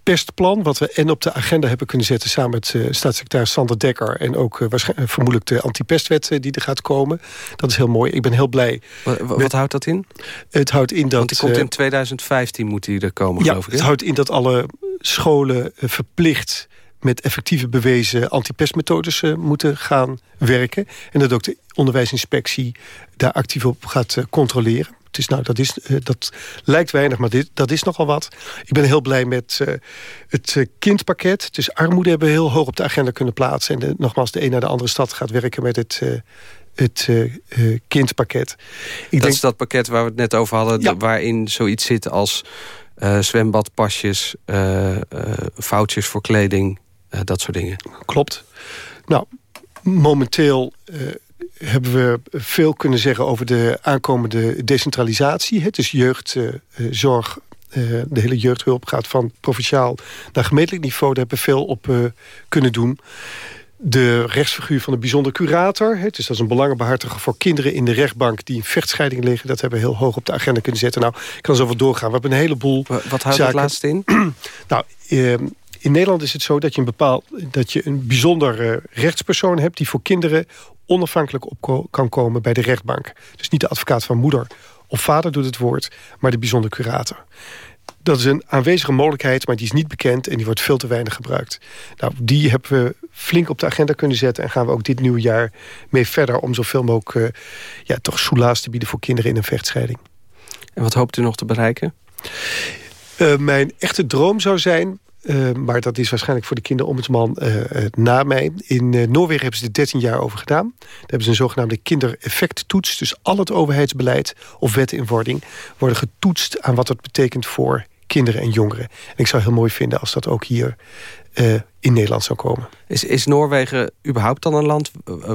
antipestplan... wat we en op de agenda hebben kunnen zetten... samen met uh, staatssecretaris Sander Dekker... en ook uh, waarschijnlijk vermoedelijk de antipestwet uh, die er gaat komen. Dat is heel mooi. Ik ben heel blij. Wat, wat houdt dat in? Het houdt in dat... Want die komt in 2015 moet die er komen, ja, geloof ik. het houdt in dat alle scholen verplicht met effectieve bewezen antipestmethodes uh, moeten gaan werken. En dat ook de onderwijsinspectie daar actief op gaat uh, controleren. Het is, nou, dat, is, uh, dat lijkt weinig, maar dit, dat is nogal wat. Ik ben heel blij met het kindpakket. Dus armoede hebben we heel hoog op de agenda kunnen plaatsen. En de, nogmaals, de een naar de andere stad gaat werken met het het uh, kindpakket. Ik dat denk... is dat pakket waar we het net over hadden... Ja. waarin zoiets zit als uh, zwembadpasjes, uh, foutjes voor kleding... dat soort dingen. Klopt. Nou, momenteel hebben we veel kunnen zeggen... over de aankomende decentralisatie. Het is jeugdzorg... de hele jeugdhulp gaat van provinciaal naar gemeentelijk niveau. Daar hebben we veel op kunnen doen de rechtsfiguur van de bijzonder curator. Dus dat is een belangenbehartiger voor kinderen in de rechtbank... die in vechtscheiding liggen. Dat hebben we heel hoog op de agenda kunnen zetten. Nou, ik kan zo wat doorgaan. We hebben een heleboel Wat houdt zaken. dat laatste in? nou, eh, in Nederland is het zo dat je een bepaald... dat je een bijzonder uh, rechtspersoon hebt... die voor kinderen onafhankelijk op kan komen bij de rechtbank. Dus niet de advocaat van moeder of vader doet het woord... maar de bijzonder curator. Dat is een aanwezige mogelijkheid, maar die is niet bekend... en die wordt veel te weinig gebruikt. Nou, die hebben we flink op de agenda kunnen zetten... en gaan we ook dit nieuwe jaar mee verder... om zoveel mogelijk uh, ja, toch soelaas te bieden voor kinderen in een vechtscheiding. En wat hoopt u nog te bereiken? Uh, mijn echte droom zou zijn... Uh, maar dat is waarschijnlijk voor de kinderombudsman na mij. In Noorwegen hebben ze er 13 jaar over gedaan. Daar hebben ze een zogenaamde kindereffecttoets. Dus al het overheidsbeleid of wetten in wording... worden getoetst aan wat het betekent voor kinderen en jongeren. En ik zou heel mooi vinden als dat ook hier uh, in Nederland zou komen. Is, is Noorwegen überhaupt dan een land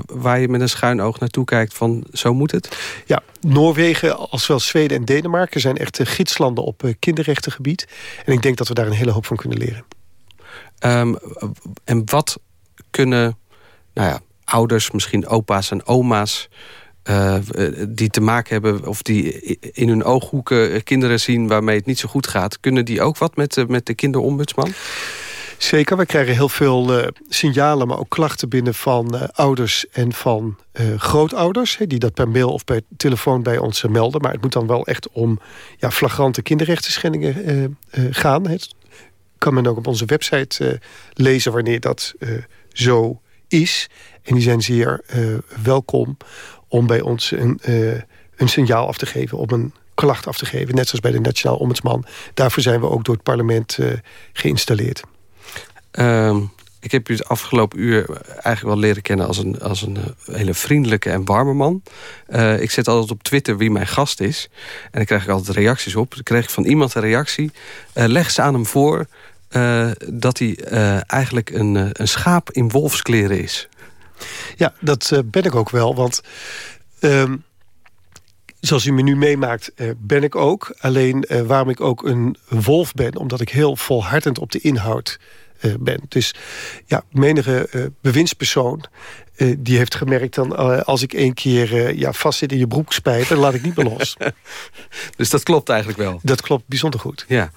waar je met een schuin oog naartoe kijkt van zo moet het? Ja, Noorwegen als wel Zweden en Denemarken zijn echt gidslanden op kinderrechtengebied. En ik denk dat we daar een hele hoop van kunnen leren. Um, en wat kunnen nou ja, ouders, misschien opa's en oma's... Uh, die te maken hebben of die in hun ooghoeken kinderen zien waarmee het niet zo goed gaat... kunnen die ook wat met, uh, met de kinderombudsman? Zeker, we krijgen heel veel signalen, maar ook klachten binnen van ouders en van grootouders. Die dat per mail of per telefoon bij ons melden. Maar het moet dan wel echt om ja, flagrante kinderrechtenschendingen gaan. Kan men ook op onze website lezen wanneer dat zo is. En die zijn zeer welkom om bij ons een, een signaal af te geven, om een klacht af te geven. Net zoals bij de Nationaal Ombudsman. Daarvoor zijn we ook door het parlement geïnstalleerd. Uh, ik heb u het afgelopen uur eigenlijk wel leren kennen... als een, als een hele vriendelijke en warme man. Ik zet altijd op Twitter wie mijn gast is. En dan krijg ik altijd reacties op. Dan kreeg ik van iemand een reactie. Leg ze aan hem voor dat hij eigenlijk een, een schaap in wolfskleren is. Ja, dat ben ik ook wel. Want... Um zoals u me nu meemaakt, uh, ben ik ook. Alleen uh, waarom ik ook een wolf ben... omdat ik heel volhardend op de inhoud uh, ben. Dus ja, menige bewindspersoon... die heeft gemerkt dan als ik één keer ja, vastzit in je broekspijp... dan laat ik niet meer los. dus dat klopt eigenlijk wel? Dat klopt bijzonder goed. Ja.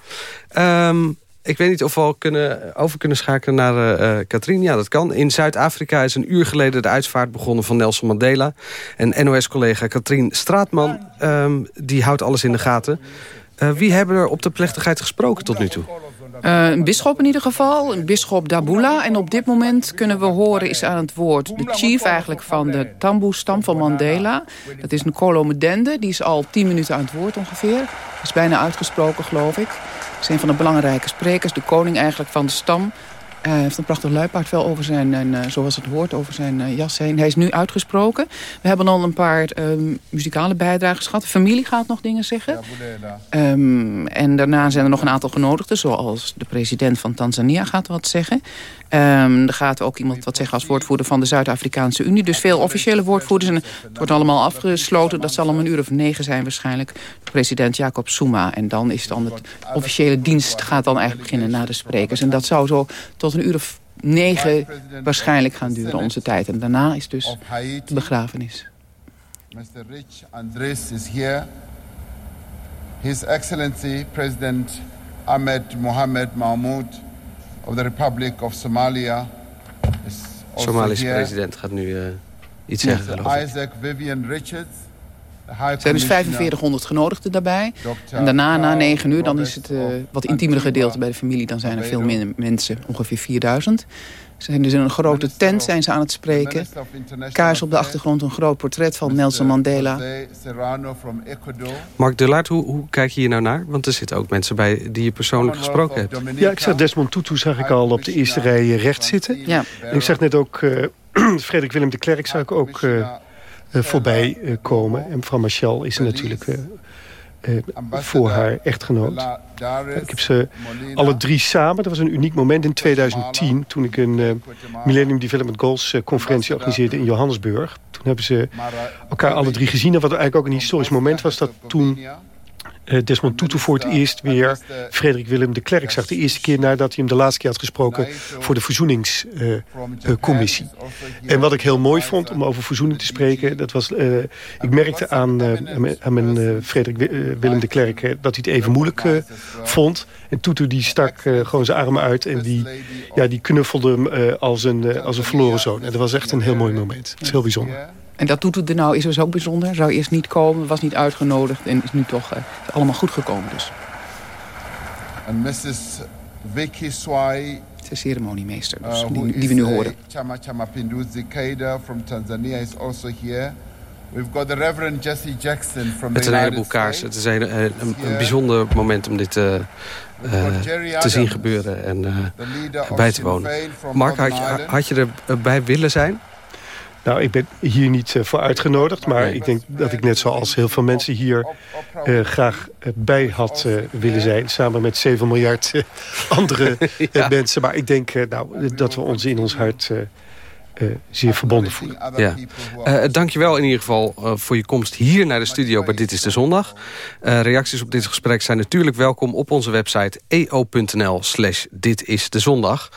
Um, ik weet niet of we al kunnen, over kunnen schakelen naar uh, Katrien. Ja, dat kan. In Zuid-Afrika is een uur geleden de uitvaart begonnen van Nelson Mandela. En NOS-collega Katrien Straatman, um, die houdt alles in de gaten. Uh, wie hebben er op de plechtigheid gesproken tot nu toe? Een bisschop in ieder geval, een bisschop Dabula. En op dit moment kunnen we horen is aan het woord de chief eigenlijk van de Tamboe-stam van Mandela. Dat is Nkolo Medende, die is al tien minuten aan het woord ongeveer. Is bijna uitgesproken geloof ik. Is een van de belangrijke sprekers, de koning eigenlijk van de stam. Hij uh, heeft een prachtig luipaardvel over zijn, en, uh, zoals het hoort, over zijn uh, jas heen. Hij is nu uitgesproken. We hebben al een paar um, muzikale bijdragers gehad. De familie gaat nog dingen zeggen. Um, en daarna zijn er nog een aantal genodigden, zoals de president van Tanzania gaat wat zeggen. Um, er gaat ook iemand wat zeggen als woordvoerder van de Zuid-Afrikaanse Unie. Dus veel officiële woordvoerders. En het wordt allemaal afgesloten. Dat zal om een uur of negen zijn waarschijnlijk. De president Jacob Zuma. En dan is dan het officiële dienst gaat dan eigenlijk beginnen na de sprekers. En dat zou zo tot een uur of negen waarschijnlijk gaan duren, onze tijd. En daarna is dus de begrafenis. Mr. Rich Andres is here. His Excellency President Ahmed Mohamed Mahmoud of the Republic of Somalia. Is Somalische here. president gaat nu uh, iets zeggen. geloof ik. Isaac Vivian Richards. Er zijn dus Commissioner 4500 genodigden daarbij. En daarna, na 9 uur, dan is het uh, wat intiemere gedeelte bij de familie. Dan zijn er veel minder mensen, ongeveer 4000. Ze zijn dus in een grote tent zijn ze aan het spreken. Kaars op de achtergrond, een groot portret van Nelson Mandela. Mark Dullard, hoe, hoe kijk je hier nou naar? Want er zitten ook mensen bij die je persoonlijk gesproken hebt. Ja, ik zag Desmond Tutu zag ik al op de eerste rij rechts zitten. Ja. En ik zag net ook uh, Frederik Willem de Klerk zag ik ook uh, uh, voorbij komen. En mevrouw Marchal is er natuurlijk voor haar echtgenoot. Ik heb ze alle drie samen. Dat was een uniek moment in 2010... toen ik een Millennium Development Goals conferentie organiseerde in Johannesburg. Toen hebben ze elkaar alle drie gezien. En wat eigenlijk ook een historisch moment was... dat toen Desmond Tutu voor het eerst weer Frederik Willem de Klerk zag. De eerste keer nadat hij hem de laatste keer had gesproken... voor de verzoeningscommissie. Uh, en wat ik heel mooi vond om over verzoening te spreken... dat was, ik merkte aan, aan mijn Frederik Willem de Klerk... dat hij het even moeilijk vond. En Tutu die stak gewoon zijn armen uit... en die, ja, die knuffelde hem als, een, als een verloren zoon. En dat was echt een heel mooi moment. Het is heel bijzonder. En dat doet het er nou is dus ook bijzonder. Zou eerst niet komen, was niet uitgenodigd en is nu toch uh, is allemaal goed gekomen dus. En Mrs. Vicky Swai. De ceremoniemeester dus, uh, die, die we nu horen. Chama Chama Pinduzi Keida from Tanzania is also here. We've got the Reverend Jesse Jackson from Het is een heleboel kaars. Het is een, een, een, een bijzonder moment om dit uh, uh, te zien gebeuren en uh, bij te wonen. Mark, had je, had je erbij willen zijn? Nou, ik ben hier niet uh, voor uitgenodigd. Maar ik denk dat ik net zoals heel veel mensen hier uh, graag bij had uh, willen zijn. Samen met 7 miljard andere ja. mensen. Maar ik denk nou, dat we ons in ons hart zeer verbonden voelen. Ja. Dankjewel in ieder geval voor je komst hier naar de studio bij Dit is de Zondag. Reacties op dit gesprek zijn natuurlijk welkom op onze website eo.nl slash Dit is de Zondag.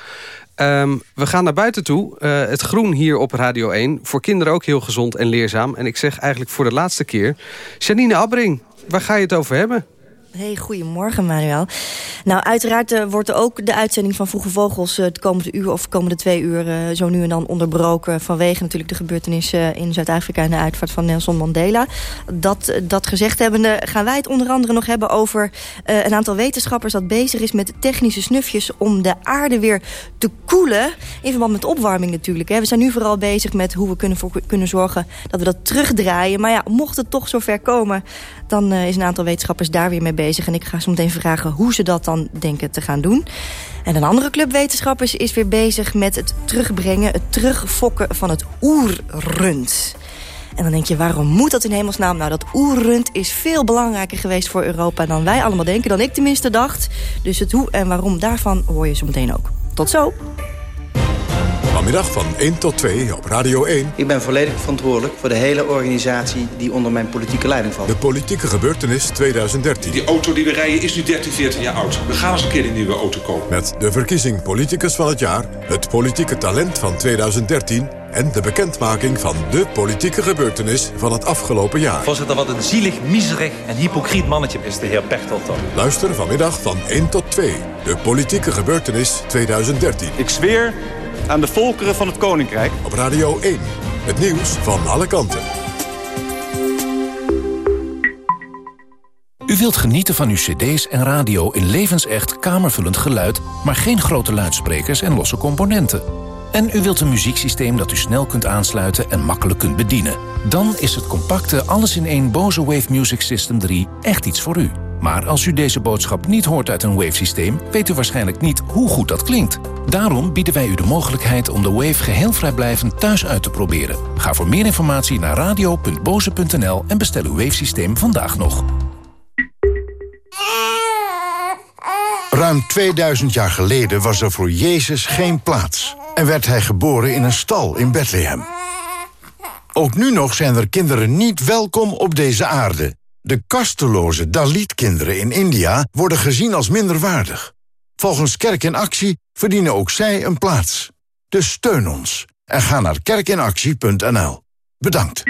Um, we gaan naar buiten toe. Uh, het groen hier op Radio 1. Voor kinderen ook heel gezond en leerzaam. En ik zeg eigenlijk voor de laatste keer... Janine Abbring, waar ga je het over hebben? Hey, goedemorgen Manuel. Nou, uiteraard uh, wordt ook de uitzending van Vroege Vogels... Het komende uur of de komende twee uur uh, zo nu en dan onderbroken... vanwege natuurlijk de gebeurtenissen in Zuid-Afrika... en de uitvaart van Nelson Mandela. Dat, dat gezegd hebbende gaan wij het onder andere nog hebben over... een aantal wetenschappers dat bezig is met technische snufjes... om de aarde weer te koelen, in verband met opwarming natuurlijk. Hè. We zijn nu vooral bezig met hoe we kunnen, kunnen zorgen... dat we dat terugdraaien. Maar ja, mocht het toch zover komen... dan is een aantal wetenschappers daar weer mee bezig bezig. En ik ga zo meteen vragen hoe ze dat dan denken te gaan doen. En een andere club wetenschappers is weer bezig met het terugbrengen... het terugfokken van het oerrund. En dan denk je, waarom moet dat in hemelsnaam? Nou, dat oerrund is veel belangrijker geweest voor Europa... dan wij allemaal denken, dan ik tenminste dacht. Dus het hoe en waarom daarvan hoor je zo meteen ook. Tot zo! Vanmiddag van 1 tot 2 op Radio 1. Ik ben volledig verantwoordelijk voor de hele organisatie die onder mijn politieke leiding valt. De politieke gebeurtenis 2013. Die auto die we rijden is nu 13, 14 jaar oud. We gaan eens een keer een nieuwe auto kopen. Met de verkiezing politicus van het jaar, het politieke talent van 2013... en de bekendmaking van de politieke gebeurtenis van het afgelopen jaar. Voorzitter, wat een zielig, miserig en hypocriet mannetje is de heer Pechtold dan. Luister vanmiddag van 1 tot 2. De politieke gebeurtenis 2013. Ik zweer aan de volkeren van het Koninkrijk. Op Radio 1. Het nieuws van alle kanten. U wilt genieten van uw cd's en radio in levensecht kamervullend geluid... maar geen grote luidsprekers en losse componenten. En u wilt een muzieksysteem dat u snel kunt aansluiten en makkelijk kunt bedienen. Dan is het compacte alles-in-één Bose Wave Music System 3 echt iets voor u. Maar als u deze boodschap niet hoort uit een Wave-systeem... weet u waarschijnlijk niet hoe goed dat klinkt. Daarom bieden wij u de mogelijkheid om de Wave geheel vrijblijvend thuis uit te proberen. Ga voor meer informatie naar radio.boze.nl en bestel uw Wave-systeem vandaag nog. Ruim 2000 jaar geleden was er voor Jezus geen plaats... en werd hij geboren in een stal in Bethlehem. Ook nu nog zijn er kinderen niet welkom op deze aarde... De kasteloze Dalit-kinderen in India worden gezien als minderwaardig. Volgens Kerk in Actie verdienen ook zij een plaats. Dus steun ons en ga naar kerkinactie.nl. Bedankt.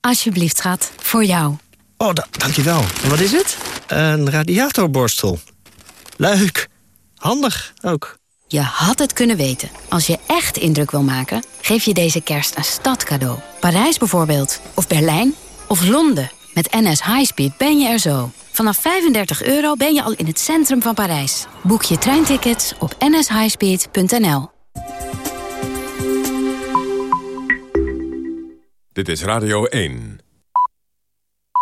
Alsjeblieft, schat. Voor jou. Oh, dankjewel. En wat is het? Een radiatorborstel. Leuk. Handig ook. Je had het kunnen weten. Als je echt indruk wil maken, geef je deze kerst een stadcadeau. Parijs bijvoorbeeld. Of Berlijn. Of Londen. Met NS Highspeed ben je er zo. Vanaf 35 euro ben je al in het centrum van Parijs. Boek je treintickets op nshighspeed.nl. Dit is Radio 1.